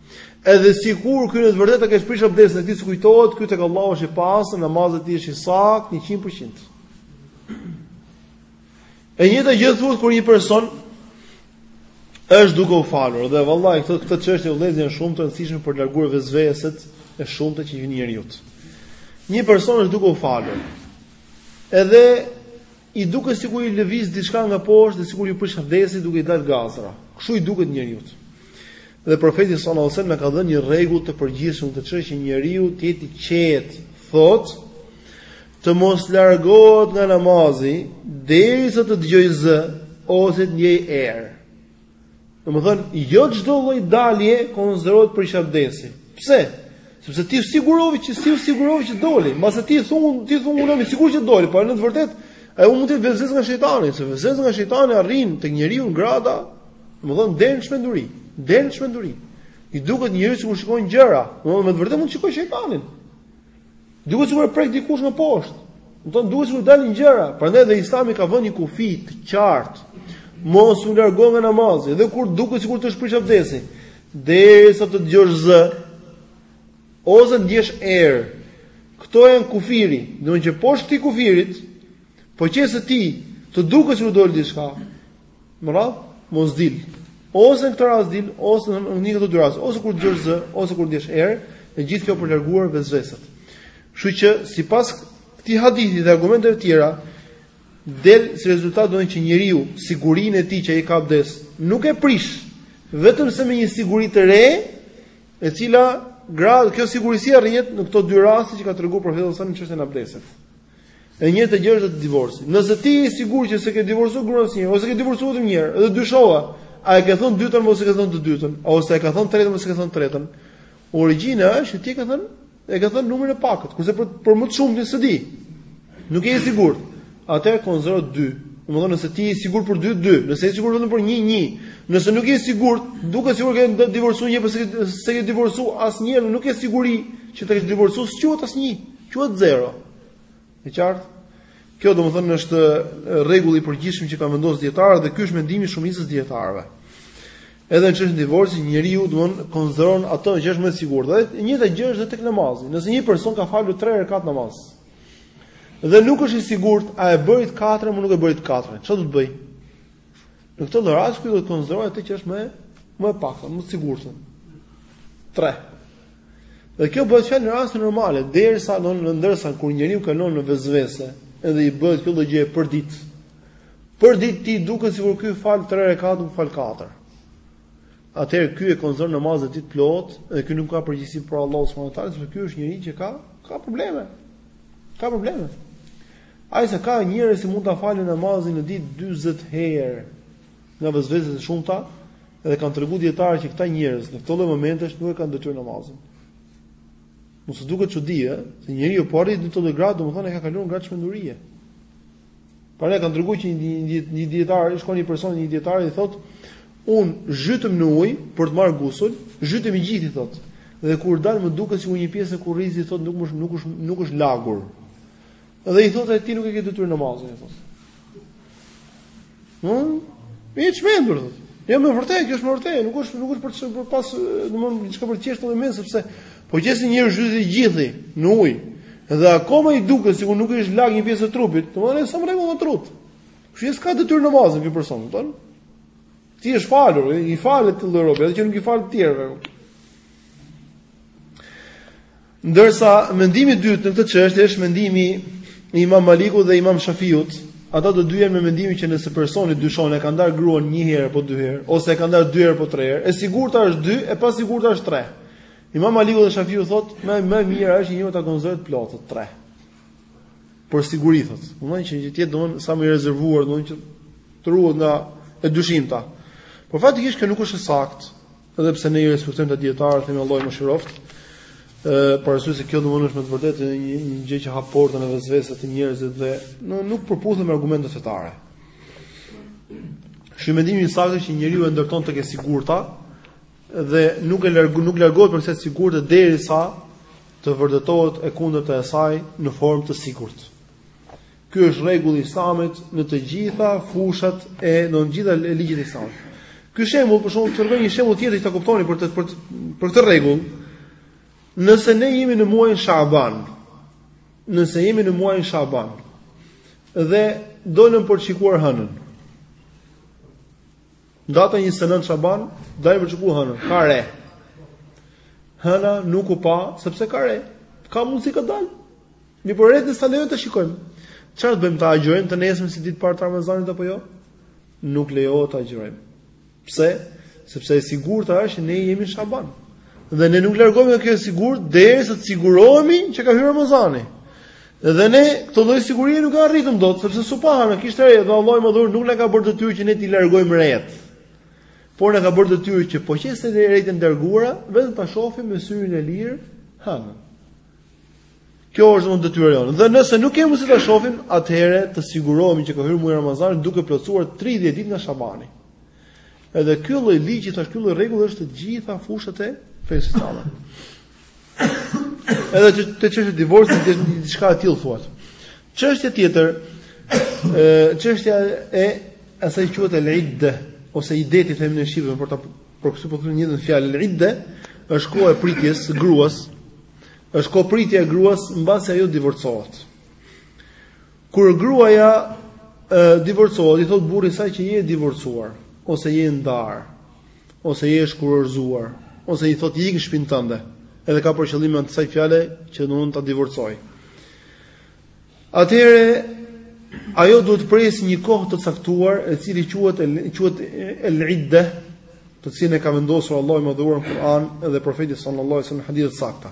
Edhe sikur ky në të vërtetë ka prish abdestin e tij, s'i kujtohet, ky tek Allahu është i pastër, namazi i tij është i saktë 100%. E njëjta gjë thuhet kur një person është duke u falur dhe vallahi këto këto çështje vëllezër janë shumë të rëndësishme për të larguar vesveset e shumta që i vijnë njeriut. Një person është duke u falur. Edhe I duket sikur i lëviz diçka nga poshtë dhe sikur iu prish abdesti duke i dalë gazra. Kështu i duket njeriut. Dhe profeti sallallahu alajhi wasallam na ka dhënë një rregull të përgjithshëm në këtë çështje që njeriu të jetë i qetë, thotë të mos largohet nga namazi derisa të dëgjojë zë ose të ndjejë erë. Domethënë, jo çdo lloj dalje konsiderohet prishje abdesi. Pse? Sepse ti u sigurove që si u sigurove që doli, mbase ti thon, ti thon unë jam i sigurt që doli, por në të vërtetë ajo mund të jetë vesves nga shejtani, se vesves nga shejtani arrin tek njeriu në grada, domethënë deri në çmenduri, deri në çmenduri. I duket njeriut sikur shikon gjëra, domethënë me të vërtetë mund të shikojë shejtanin. Duket sikur e prek dikush nga poshtë. Domethënë duket sikur dalin gjëra, prandaj dhe Islami ka vënë një kufi të qartë. Mos u largo nga namazi dhe kur duket sikur t'u prish abdesi, derisa të dëgjosh zë ose ndjesh erë. Këto janë kufiri, domethënë që poshtë këtij kufirit, po qe se ty, të duket sikur doli diçka. Me radhë, mos dil. Ose në këtë rast dil, ose në një nga këto dy raste, ose kur dëgjosh zë, ose kur ndjesh erë, e gjithë kjo për të larguar vesveset. Kështu që sipas këtij hadithi dhe argumenteve të tjera, del si rezultat domethënë që njeriu sigurinë e tij që ai ka abdest nuk e prish vetëm se me një siguri të re e cila gradë kjo sigurie arrihet në këto dy raste që ka treguar profeti sallallahu alajhi wasallam në çështjen e abdesit. E njëjta gjë është te divorci. Nëse ti je i sigurt që s'e ke divorcuar gruan asnjë, ose ke divorcuar vetëm një herë, edhe dyshon, a e ke thënë dytën ose s'e ke thënë të dytën, ose e ke thënë tretën ose s'e ke thënë tretën. Origjina është që ti ke thënë, e ke thënë numrin e pakët, kurse për për më të shumtën s'e di. Nuk je i sigurt. Atëherë konsidero 2. Domethënë nëse ti je i sigurt për 2, 2. Nëse je i sigurt vetëm për 1, 1. Nëse nuk je i sigurt, duket sikur ke divorcuar një, apo s'e ke divorcuar asnjë, nuk ke siguri që të kesh divorcuar, s'quhet asnjë. Quhet zero. E qartë? Kjo domethënë është rregulli i përgjithshëm që kanë vendosur dietarët dhe ky është mendimi i shumicës dietarëve. Edhe në çështjen e divorcit njeriu do ta konsiderojë atë që është më e sigurt. Dhe e njëjta gjë është edhe tek namazi. Nëse një person ka falur 3 rekatë namaz dhe nuk është i sigurt a e bëri të katër apo nuk e bëri të katër, çfarë do të bëjë? Në këtë rast ky do të konsiderojë atë që është më më e pakët, më e sigurt. 3. Dhe kjo bëhet fjalë në raste normale, derisa në në ndërsa kur njeriu kalon në vesvese, edhe i bëhet kjo gjë për ditë. Për ditë t'i duket sikur ky fal 3 rekate, nuk fal 4. Atëherë ky e konsideron namazin e tij të plotë, dhe ky nuk ka përgjegjësi para Allahut subhanahu wa taala, sepse ky është njeriu që ka ka probleme. Ka probleme. Aq sa ka njerëz që mund ta falin namazin në ditë 40 herë nga vesveset e shumta, Edhe kanë treguar dietarë që këta njerëz në këto lloj momentesh nuk e kanë detyrë namazin. Mos u duket çudi, ë, se njeriu po arriti në këtë lloj grade, domethënë e ka kaluar në gradë çmendurie. Por ne kanë treguar që një një, një dietar, i shkon një person, një dietari i thotë, "Unë zhytem në ujë për të marrë gusul, zhytem i gjithë," i thotë. Dhe kur dal më duket sikur një pjesë e kurrizit thotë nuk më nuk është nuk është lagur. Dhe i thotë ti nuk e ke detyrë namazin, i thotë. Ëh? Se je çmendur. Jo me vërtetë, kjo është me vërtetë, nuk është nuk është për të për pas, domthonë diçka për të qeshur edhe më sepse po qe se një njeri zhytet i gjithë në ujë. Dhe akoma i duket sikur nuk është lagur një pjesë e trupit, domthonë s'është në rregull me tru. Kështu që s'e ka detyrë namazin ky person, domthonë? Ky është i falur, i falet këtij lloj robi, atë që nuk i falet të tjerëve. Ndërsa mendimi i dytë në këtë çështje është mendimi i Imam Malikut dhe Imam Shafiut, ata të dy janë me mendimin që nëse personi dyshon e ka ndar gruan një herë apo dy herë ose e ka ndar dy herë apo tre herë, e sigurta është dy, e pasigurta është tre. Imam Maliku dhe Shafiu thotë, më e mira është një ta konsiderojë plot të tre. për siguri thotë. Domethënë që të jetë domethënë sa më i rezervuar, domethënë që të ruhet nga e dyshimta. Por faktikisht kjo nuk është e saktë, edhe pse ne i respektojmë ata dijetarët, themi Allahu i mëshiroftë. ë Për arsye se kjo domethënë është me të vërtetë një, një gjë që hap portën e vesvesës te njerëzit dhe në, nuk përputhet me argumente fetare. Është mendimi i saktë që njeriu e ndërton tek e sigurta, dhe nuk e larg nuk largohet prej kësaj të sigurte derisa të vërtetohet e kundërta e saj në formë të sigurt. Ky është rregulli i Islamit në të gjitha fushat e në të gjitha ligjet e Islamit. Ky shembull për shembull të tregoj një shembull tjetër që ta kuptoni për të për të, për këtë rregull. Nëse ne jemi në muajin Shaban, nëse jemi në muajin Shaban dhe dolëm për të shikuar hënën. Data 29 Shaban, dalim për të shikuar hënën, ka re. Hëna nuk u pa, sepse ka re. Ka mundësi ka dalë. Mirëpo retë na s'të lenë ta shikojmë. Çfarë bëjmë ta agjërojmë të nesërmen si ditë të parë të Ramazanit apo jo? Nuk lejohet të agjërojmë. Pse? Sepse e sigurta është që ne jemi Shaban. Dhe ne nuk largohemi nga kjo e sigurt, derisa të sigurohemi që ka hyrë Ramazani. Dhe ne këtë lloj sigurie nuk e arritëm dot, sepse subhanallah kishte re dhe Allahu i madhëruar nuk na ka bërë detyrë që ne t'i largojmë rejet. Por na ka bërë detyrë që po qe se rejet janë të larguara, vetëm ta shohim me syrin e lirë hënën. Kjo është domethënë detyra jonë. Dhe nëse nuk kemi si ta shohim, atëherë të sigurohemi që ka hyrë muaji Ramazan duke plotësuar 30 ditë nga Shabani. Edhe ky lloj ligji tash ky lloj rregulli është te të gjitha fushat e fesë Edhe te çështja e divorcit është një diçka e tillë thuhet. Çështja tjetër, ë çështja e asaj quhet el idde ose ideti themi në shqip për ta për këtë po thonë një fjalë el idde është koha e pritjes së gruas është kohë pritje e gruas mbasi ajo divorcohet kur gruaja ë divorcohet i thot burri i saj që je divorcuar ose je ndar ose je e shkurorëzuar, ose i thotë ik në shpinë tënde, edhe ka për qëllim me anë të kësaj fjale që unë mund ta divorcoj. Atëherë, ajo duhet të presë një kohë të caktuar, e cila quhet, quhet el idde, të cilën e ka vendosur Allahu i madhëruar në Kur'an dhe profeti sallallahu alaihi wasallam në hadithe të sakta.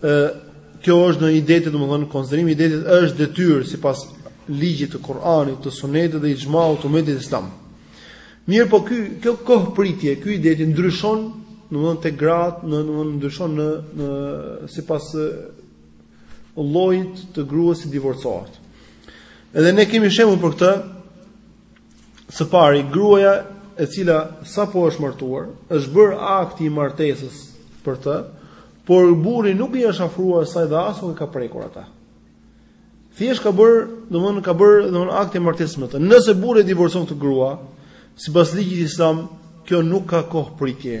Ë kjo është ideti, domethënë konsiderimi i idetit është detyrë sipas ligjit të Kur'anit, të Sunetit dhe ixhmait të umetit islam. Mirëpo ky kjo kohë pritje, ky ideti ndryshon, domethënë te gratë, në domethënë ndryshon në në sipas llojit të gruas që divorcohet. Edhe ne kemi shembull për këtë, Së pari, gruaja e cila sapo është martuar, është bërë akti i martesës për të, por burri nuk i është afruar saj dhe as nuk e ka prekur atë. Thjesht ka bërë, domthonë ka bërë domthonë aktin e martesës me të. Nëse burri e divorcon këtë grua, sipas ligjit islam, kjo nuk ka kohë pritje.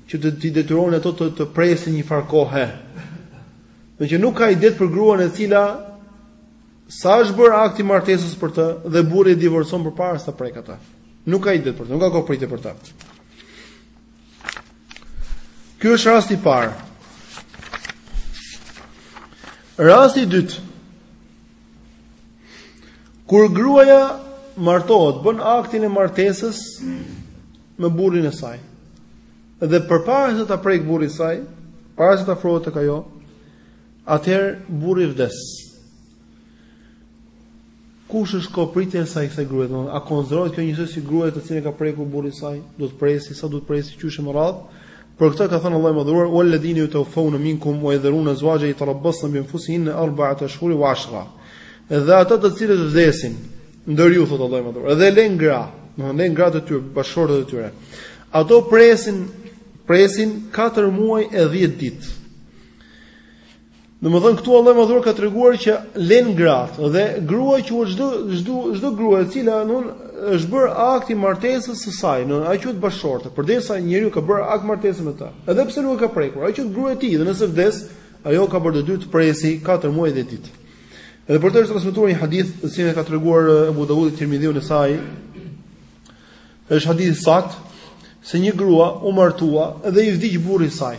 që t'i detyroni ato të presin një farë kohe. Dhe që nuk ka idet për gruan e cila sa është bërë akti martesës për të dhe burri e divorcon përpara se ta prek atë. Nuk ka idet për të, nuk ka kohë pritje për të. Ky është rasti i parë. Rasti i dytë. Kur gruaja martohet, bën aktin e martesës, me burrin e saj. Dhe përpara se ta prek burri i saj, para se të afrohet tek ajo, atëherë burri vdes. Kush është kohëpritja e saj kësaj gruaje? Domthonë, a konsiderohet kjo njësoj si gruaja të cilën e ka prekur burri i saj? Do të presi sa do të presi katër muaj e dhjetë. Për këtë ka thënë Allahu i madhëruar, "Wal ladina yatawaffawna minkum wa yadharuna azwaja yatarabbasna bi anfusihin arba'ata ashhur wa ashra." Dhe ata të cilët vdesin, Ndër ju thotë Allahu i madhëruar, edhe len gra, domethënë len gratë e tyre, bashkëshortet e tyre. Ato presin presin 4 muaj e 10 ditë. Domethënë këtu Allahu i madhëruar ka treguar që len gratë dhe grua që çdo çdo çdo grua e cila në momentin është bërë akti martesës së saj, në ajo quhet bashkëshorte, përderisa njeriu ka bërë akt martese me të. Edhe pse nuk e ka prekur, ajo quhet grua e tij dhe nëse vdes, ajo ka për detyrë të presi 4 muaj e 10 ditë. Edhe për të është transmetuar një hadith, të cilin e ka treguar Abu Dawudi, Tirmidhiu, Nesaiu. Është hadith i saktë se një grua u martua dhe i vdiq burri i saj.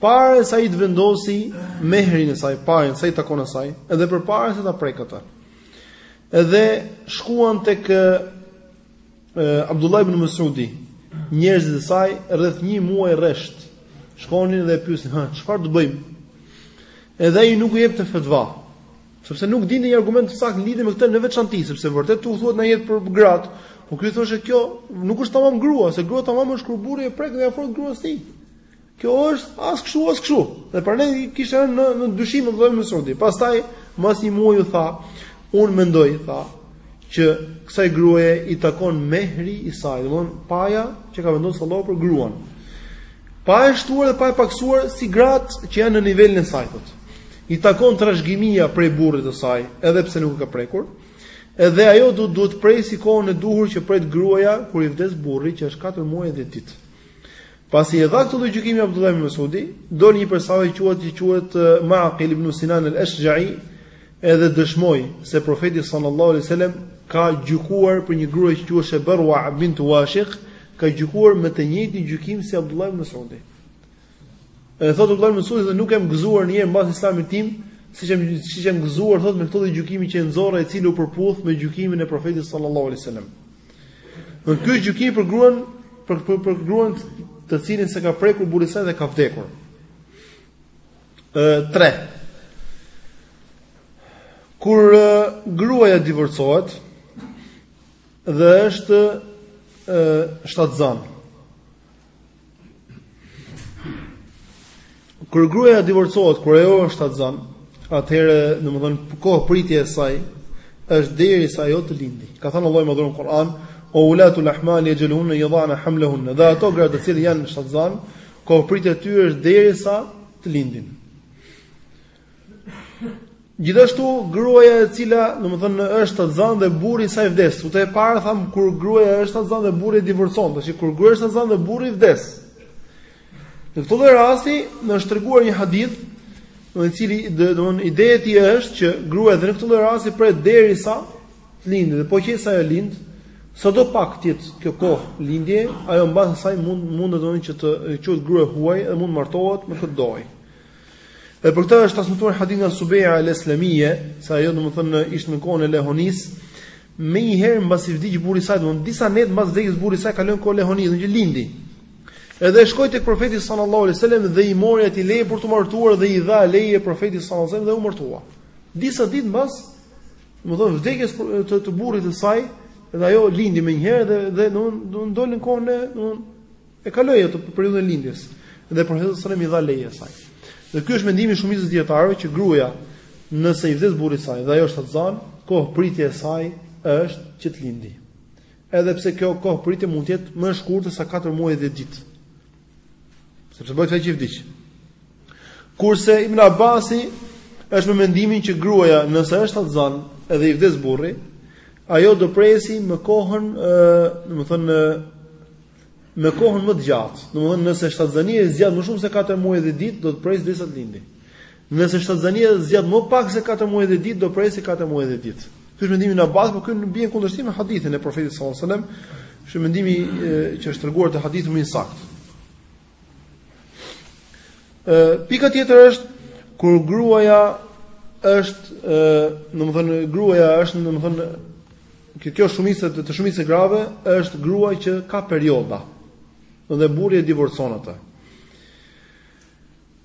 Para se ai të vendosi mehrin e saj, para se ai t'i takon asaj, edhe përpara se ta prekë atë. Edhe shkuan tek Abdullah ibn Mas'udi, njerëzit e saj rreth një muaj rresht. Shkonin dhe e pyesin, "Hë, çfarë të bëjmë?" Edhe ai nuk u jepte fetva, sepse nuk dinte një argument të saktë lidhje me këtë në veçanti, sepse vërtet u thuhet në ajet për gratë, po ky thoshte kjo nuk është tamam grua, se grua tamam është kur burri e prek dhe i afrohet gruas së tij. Kjo është as kështu as kështu. Dhe prandaj kishte rënë në, në dyshim Abdullah ibn Mas'udi. Pastaj, mbas një muaji u tha, unë mendoj, tha, që kësaj gruaje i takon mehri i saj, domthonë paja që ka vendosur Allahu për gruan. Pa e shtuar dhe pa e paksuar si gratë që janë në nivelin e saj thotë. I takon trashëgimia prej burrit të saj, edhe pse nuk e ka prekur. Edhe ajo duhet të presi kohën e duhur që pret gruaja kur i vdes burri që është 4 muaj e 10 ditë. Pasi e dha këtë lloj gjykimi Abdullah ibn Mas'udi, doli një prej sahabëve i quajtur i quajt Ma'qil ibn Sinan al-Ashja'i, Edhe dëshmoi se Profeti sallallahu alejhi wasallam ka gjykuar për një grua që quhej Barwa bint Washiq, ka gjykuar me të njëjtin gjykim si Abdullah ibn Mas'udi. Edhe thotë Abdullah ibn Mas'udi se nuk jam gëzuar një herë mbas Islamit tim, siç jam siç jam gëzuar thotë me këtë gjykimin që e nxorra i cili u përputh me gjykimin e Profetit sallallahu alaihi wasallam. Ky gjykim për gruan për për, për gruan të cilën s'e ka prekur burri i saj dhe ka vdekur. Tre Kur gruaja divorcohet dhe është shtatzan. Kur gruaja divorcohet, kur ajo është shtatzan, atëherë, domethënë, kohë pritje e saj është deri sa ajo të lindi. Ka thënë Allahu i madhëruar në Kur'an, "Wa ulatul ahmali ajaluhunna an yadhana hamlahun." Dhe ato gratë të cilat janë shtatzan, Kohëpritja e tyre është derisa të lindin. Gjithashtu gruaja e cila, domethënë, është shtatzan dhe burri i saj vdes. Te e para thamë kur gruaja është shtatzan dhe burri e divorcon, tash kur gruaja është shtatzan dhe burri vdes. Në këtë lloj rasti, na është treguar një hadith, i cili domethënë ideja e tij është që gruaja në këtë lloj rasti pret derisa Lindë dhe po qe se ajo lind, sado pak të jetë kjo kohë lindje, ajo mbas asaj mund mundet domethënë që të quhet grua e huaj dhe mund të martohet me kë të dojë. Dhe për këtë është transmetuar hadith nga Subeja al-Eslemije, se ajo domethënë ishte në kohën e lehonisë, menjëherë mbasi vdiq burri i saj, domethënë disa net mbas vdekjes burrit saj kaloi në kohën e lehonisë, domethënë lindi. Edhe shkoi tek profeti sallallahu alaihi wasallam dhe i mori atë leje për të martuar dhe i dha leje profeti sallallahu alaihi wasallam dhe u martua. Disa ditë mbas Domethënë vdekjes të, të burrit të saj dhe ajo lindi menjëherë dhe dhe domethënë doli në kohën e domethënë e kaloi atë periudhën e lindjes dhe profeti sallallahu alajhi wasallam i dha leje saj. Dhe ky është mendimi i shumicës dijetarëve që gruaja nëse i vdes burri i saj dhe ajo është shtatzan, kohë pritje e saj është që të lindi. Edhe pse kjo kohë pritje mund të jetë më e shkurtër sa 4 muaj dhe ditë. Sepse bëhet fjalë që vdiq. Kurse Ibn Abasi është me mendimin që gruaja nëse është shtatzan edhe i vdes burri, ajo do presi me kohën, domethënë me kohën më të gjatë. Domethënë nëse shtatzania i zgjat më shumë se 4 muaj dhjetë ditë, do të presë derisa të lindi. Nëse shtatzania zgjat më pak se katër muaj dhjetë ditë, do presi katër muaj dhjetë ditë. Ky është mendimi i Ibn Abasit, por ky mendim bie në kundërshtim me hadithin e Profetit sallallahu alajhi wasallam, është mendimi që është treguar te hadithi më i saktë. Ë pika tjetër është kur gruaja është ë domethënë gruaja është domethënë që kjo shumica të, të shumicës së grave është grua që ka perioda dhe burri e divorcon atë.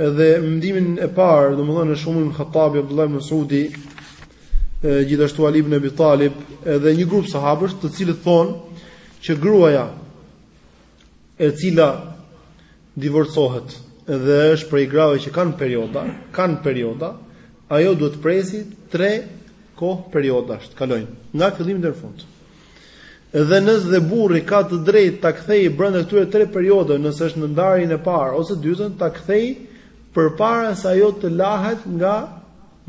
Edhe mendimin e parë, domethënë është Umar ibn Khattabi, Abdullah ibn Mas'udi, gjithashtu Ali ibn Abi Talib, edhe një grup sahabësh, të cilët thonë që gruaja e cila divorcohet dhe është prej grave që kanë perioda, kanë perioda, ajo duhet të presi 3 kohë periodash të kalojnë nga fillimi deri në fund. Dhe nëse dhe burri ka të drejtë ta kthejë brenda këtyre tre periodave, nëse është në ndarjen e parë ose dytën, ta kthejë përpara se ajo të lahet nga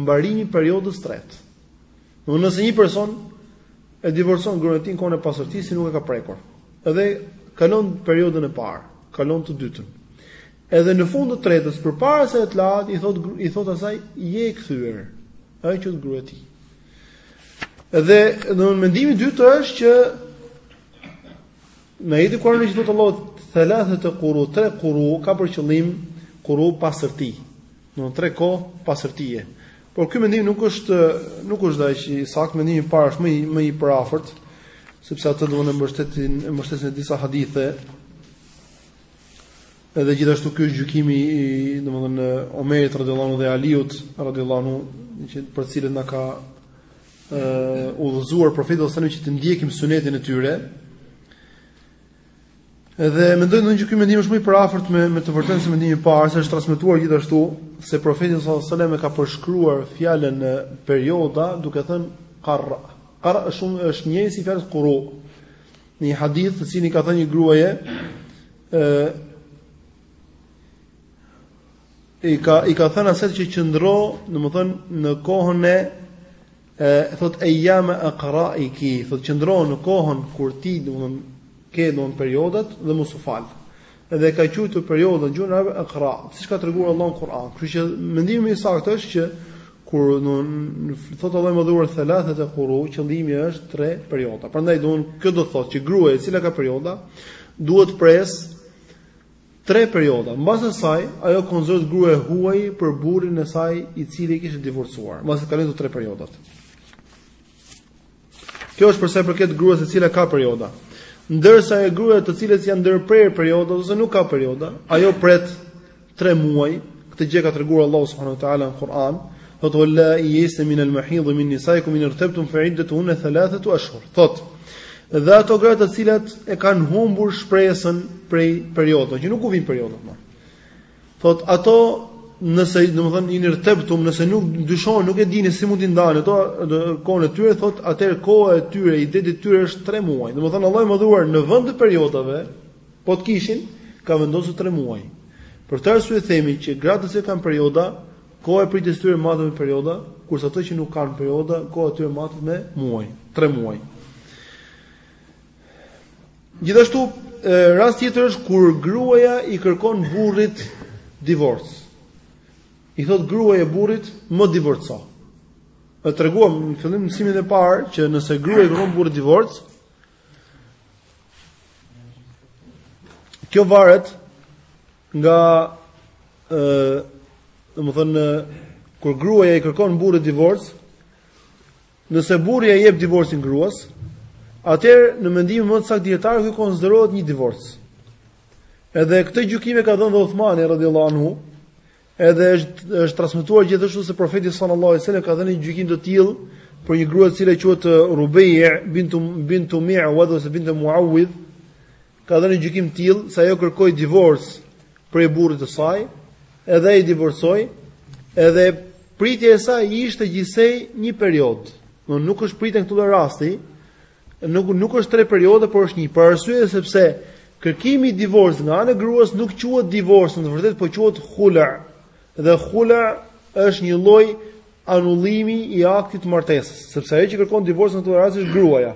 mbarimi i periodës së tretë. Do nëse një person e divorcon gruan e tij në kohën e pastërtisë, nuk e ka prekur. Edhe kalon periodën e parë, kalon të dytën. Edhe në fund të tretës, përpara se ajo të lahet, i thot i thot asaj je e kthyer. Ajo quhet gruaja e tij. Dhe mendimi i dytë është që në ajetin e Kur'anit që thotë Allahu thalathate quru, tre quru ka për qëllim quru pastërti. Domethënë tre kohë pastërtie. Por ky mendim nuk është nuk është dhe aq i saktë mendimi i parë është më i më i përafërt, sepse atë domethënë mbështetin mbështesin disa hadithe Edhe gjithashtu ky është gjykimi i, domethënë, Omerit radhiyallahu anhu dhe Aliut radhiyallahu anhu, që për të cilët na ka ë uh, udhëzuar profeti sallallahu alajhi wasallam që të ndjekim sunetin e tyre. Edhe mendoj domethënë ky mendim është më i përafërt me me të vërtetën se mendimi i parë, se është transmetuar gjithashtu se profeti sallallahu alajhi wasallam e ka përshkruar fjalën perioda duke thënë qarra. Qarra është shumë është njëjësi i fjalës quru. Në një hadith të cilin i ka thënë një gruaje, ë i ka i ka thënë asaj që qëndro, domethënë në kohën e e thot ejjame aqraiki, thot qëndro në kohën kur ti domethënë ke domethënë periodat dhe mos u fal. Dhe e ka quajtur periodën në gjuhën arabe qar, siç ka treguar Allahu në Kur'an. Kështu që mendimi më i saktë është që kur do thotë Allahu më dhuar thalathat e quru, qëllimi është tre perioda. Prandaj domethënë kjo do të thotë që gruaja e cila ka perioda duhet të pres tre perioda. Mbas asaj ajo konsiderohet grua e huaj për burrin e saj i cili e kishte divorcuar. Mbasi kalon të tre periodat. Kjo është për sa i përket gruas e cila ka perioda. Ndërsa e gruaja të cilës i janë ndërprerë periodat ose nuk ka perioda, ajo pret 3 muaj, këtë gjë e ka treguar Allahu subhanahu wa taala në Kur'an, thotë wallai yaisna min al-mahid min nisaikum in irtabtum fa iddatuhunna thalathatu ashhur. Thotë dhe ato gra të cilat e kanë humbur shpresën prej periodave, që nuk u vin periodat më. Thot ato nëse domethënë in irtebtum nëse nuk dyshon nuk e dini si mund t'i ndani ato kohën e tyre thot atëherë koha e tyre ideti tyre është 3 muaj domethënë Allahu i madhëruar në vend të periodave po të kishin ka vendosur 3 muaj për këtë arsye themi që gratë që kanë perioda koha e pritjes tyre matet me perioda kurse ato që nuk kanë perioda koha e tyre matet me muaj 3 muaj Gjithashtu, rast tjetër është kur gruaja i kërkon burrit divorc. I thot gruaja burrit, "Më divorco." E treguam në fillim mësimin e parë që nëse gruaja i kërkon burrit divorc, kjo varet nga ë, domethënë kur gruaja i kërkon burrit divorc, Nëse burri ia jep divorcin gruas, atëherë në mendimin më të saktë të dijetarëve ky konsiderohet një divorc. Edhe këtë gjykim e ka dhënë edhe Uthmani radhiyallahu anhu, edhe është është transmetuar gjithashtu se profeti sallallahu alajhi wasallam ka dhënë një gjykim të tillë për një grua e cila quhet Rubeyy bintu Mi'uadh ose bint Mu'awidh, ka dhënë një gjykim të tillë se ajo kërkoi divorc prej burrit të saj, edhe ai e divorcoi, edhe pritja e saj ishte gjithsej një periodë. Do nuk është pritja në këtë lloj rasti, nuk nuk është tre perioda, por është një. Për arsye sepse kërkimi i divorcit nga ana e gruas nuk quhet divorc, në të vërtetë po quhet khula. Dhe khula është një lloj anullimi i aktit të martesës, sepse ajo që kërkon divorcin në këtë lloj rasti është gruaja.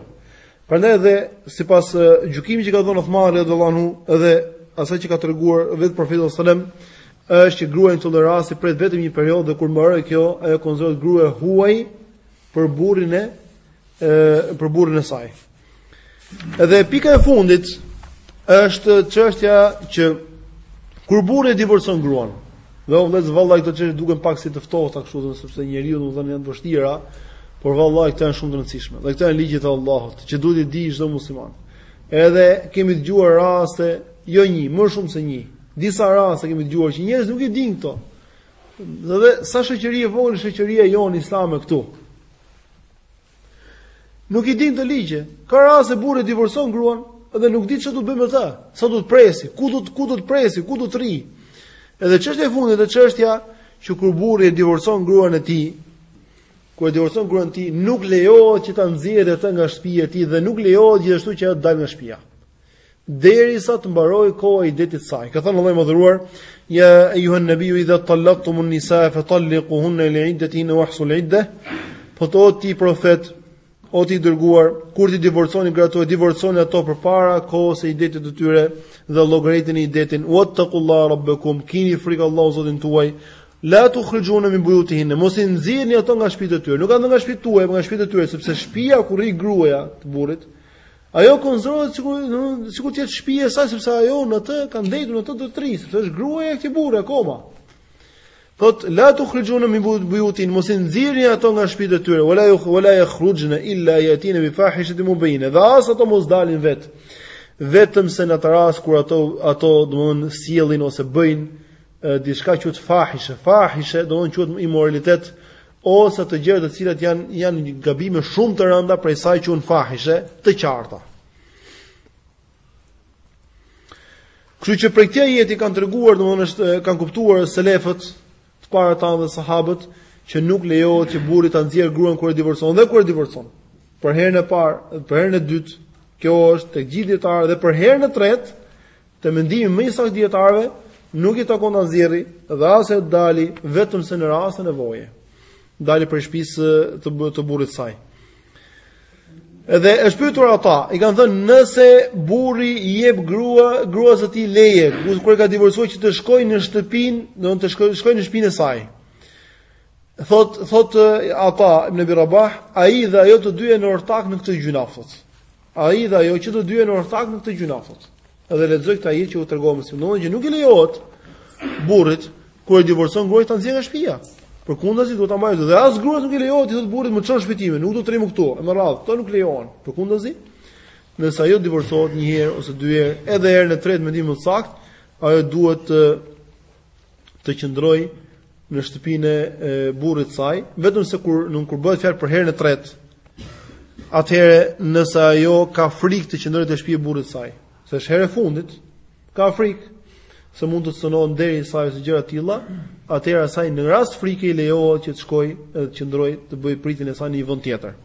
Prandaj edhe sipas gjykimit që ka dhënë Uthmani radhiyallahu anhu dhe asaj që ka treguar vetë profeti sallallahu alajhi wasallam është që gruaja në këtë lloj rasti pret vetëm një periodë dhe kur mbaroi kjo ajo konsiderohet grua e huaj për burrin e për burrin e saj. Edhe pika e fundit është çështja që kur burri e divorcon gruan, Dhe o vëlla, vallahi këto çështje duken pak si të ftohta kështu, do sepse njeriu domethënë janë të vështira, por vallahi këto janë shumë të rëndësishme. Dhe këto janë ligjet e Allahut, që duhet t'i dijë çdo musliman. Edhe kemi dëgjuar raste, jo një, më shumë se një. Disa raste kemi dëgjuar që njerëz nuk i dinë këto. Dhe sa shoqëri e vogël shoqëria jonë islame këtu. Nuk i dinë këto ligje. Ka raste burri e divorcon gruan dhe nuk di çfarë do të bëjë me të. Sa do të presi, ku do të ku do të presi, ku do të rri. Edhe çështja e fundit, është çështja që kur burri e divorcon gruan e tij, kur e divorcon gruan e tij, nuk lejohet që ta nxjerrë atë nga shtëpia e tij dhe nuk lejohet gjithashtu që ajo të dalë nga shtëpia. derisa të mbarojë koha e idetit të saj. Ka thënë Allahu i mëdhëruar: "Ya ayyuhan nabiyyu idha talaqtumun nisaa fa talliquhunna li iddatihinna wa ahsul iddah." Thotë o ti profet, o i dërguar, kur t'i divorconi gratë tuaja, divorconi ato përpara kohës së idetit të tyre dhe llogariteni idetin. Wattaqullaha rabbakum, kini frikë Allahun Zotin tuaj. La tukhrijuhunna min buyutihinna, mos i nxirrni ato nga shtëpitë e tyre. Nuk ka thënë nga shtëpitë tuaja, por nga shtëpitë e tyre, sepse shtëpia ku rri gruaja te burri, Ajo konsiderohet sikur sikur të jetë shtëpia e saj sepse ajo në atë ka ndejtur, në atë do të rrisë, sepse është gruaja e këtij burri akoma. Thotë la tukhrijuhunna min buyutihinna mos i nxirrni ato nga shtëpitë e tyre, wala ju wala yakhrujna illa an yatina bi fahishatin mubayyina. Dhe as ato mos dalin vetë. Vetëm se në atë rast kur ato ato domthon sjellin ose bëjnë diçka që është fahishe, fahishe domthon quhet imoralitet, ose gjëra të cilat janë janë gabime shumë të rënda prej saj quhen fahishe të qarta. Kështu që prej këtij ajeti kanë treguar, domthonë është kanë kuptuar selefët, të parët tanë dhe sahabët që nuk lejohet që burri ta nxjerr gruan kur e divorcon dhe kur e divorcon. Për herën e parë, për herën e dytë, kjo është tek gjithë dijetarët dhe për herën e tretë Te mendimi më i saktë i dijetarëve nuk i takon ta nxjerri dhe as ajo të dali vetëm se në rast nevoje, të dali prej shtëpisë të të burrit të saj. Edhe është pyetur Ata, i kanë thënë nëse burri i jep grua, gruas së tij leje, kur e ka divorcuar që të shkojë në shtëpinë, të shkojë, shkojë në shtëpinë e saj. Thotë, thotë Ata Ibn Abi Rabah, ai dhe ajo të dy janë ortakë në këtë gjynah, thotë. Ai dhe ajo që të dy janë ortakë në këtë gjynah thotë. Edhe lexoi këtë ajet që u tregova më së fundi që nuk i lejohet burrit kur e divorcon gruan ta nxjerrë nga shtëpia. Përkundazi duhet ta mbajë dhe as gruas nuk i lejohet t'i thotë burrit më ço në shpinë time, nuk do të rri më këtu. Më radh, këto nuk lejohen. Përkundazi, nëse ajo divorcohet një herë ose dy herë, edhe herën e tretë në mendimin më të saktë, ajo duhet të të qëndrojë në shtëpinë e burrit të saj, vetëm se kur nuk kur bëhet fjalë për herën e tretë, atëherë nëse ajo ka frikë të qëndrojë te shtëpia e burrit të saj, se është herë e fundit, ka frikë se mund të cënohet nderi i saj ose gjëra të tilla, atëherë asaj në rast frike i lejohet që të shkojë dhe të qëndrojë të bëjë pritin e saj në një vend tjetër.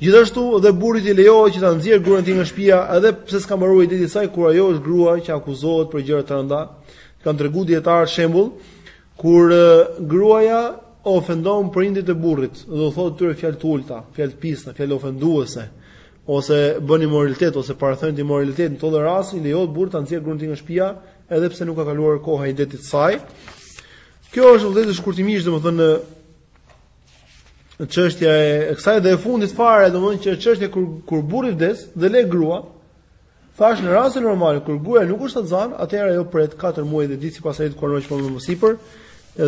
Gjithashtu dhe burrit i lejohet që ta nxjerrë gruan e tij nga shtëpia edhe pse s'ka mbaruar ideti i saj kur ajo është grua që akuzohet për gjëra të rënda, Kanë tregu dijetarët shembull kur gruaja ofendon prindët e burrit, u thotë atyre fjalë të ulta, fjalë të pista, fjalë ofenduese, ose bën imoralitet ose parathënie imoraliteti në këto raste, i lejohet burrit ta nxjerrë gruan nga shtëpia, edhe pse nuk ka kaluar koha e idetit të saj. Kjo është vëllëzë shkurtimisht, domethënë çështja e kësaj dhe e fundit fare, domethënë që çështja kur kur burri vdes dhe lë grua, Thashë në rastin normal kur gruaja nuk është shtatzënë, atëherë ajo pret katër muaj dhjetë ditë sipas ajetit kuranor që pamë më sipër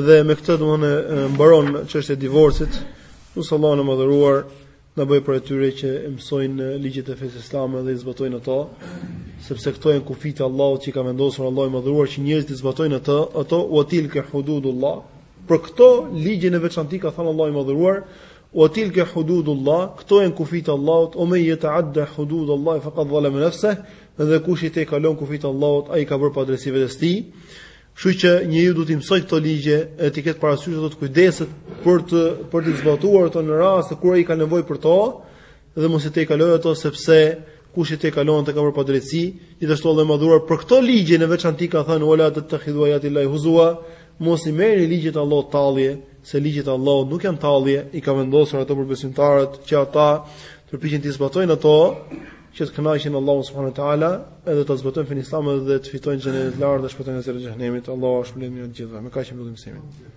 dhe me këtë domethënë mbaron çështja e divorcit. Lus Allahun e madhëruar të na bëjë prej atyre që mësojnë ligjet e fesë islame dhe i zbatojnë ato, sepse këto janë kufijtë e Allahut që i ka vendosur Allahu i madhëruar që njerëzit t'i zbatojnë ato, wa tilka hududullah. Për këto ligje në veçanti ka thënë Allahu i madhëruar, Wa tilke hududullah, këto janë kufijtë e Allahut, wa men yata'adda hududallahi faqad zalama nafsah, dhe kush i tejkalon kufijtë e Allahut, ai ka bërë padrejtësi vetes së tij. Kështu që njeriu duhet t'i mësojë këto ligje, e t'i ketë parasysh ato të kujdeset për të për t'i zbatuar ato në rast se kur ai ka nevojë për to, Dhe mos i tejkalojë ato sepse kush i tejkalon ato ka bërë padrejtësi, gjithashtu Allahu i madhëruar për këto ligje në veçanti ka thënë wa la tattakhidhu ayati llahi huzua, mos i merrni ligjet e Allahut tallje, se ligjet e Allahut nuk janë tallje, i ka vendosur ato për besimtarët që ata të përpiqen t'i zbatojnë ato që të kënaqin Allahun subhanahu wa taala, edhe të zbatojnë fenë islame dhe të fitojnë xhenetin e lartë dhe të shpëtojnë nga zjarri i xhehenemit. Allahu shpërblimin e të gjithëve. Me kaq e mbyllim emisionin.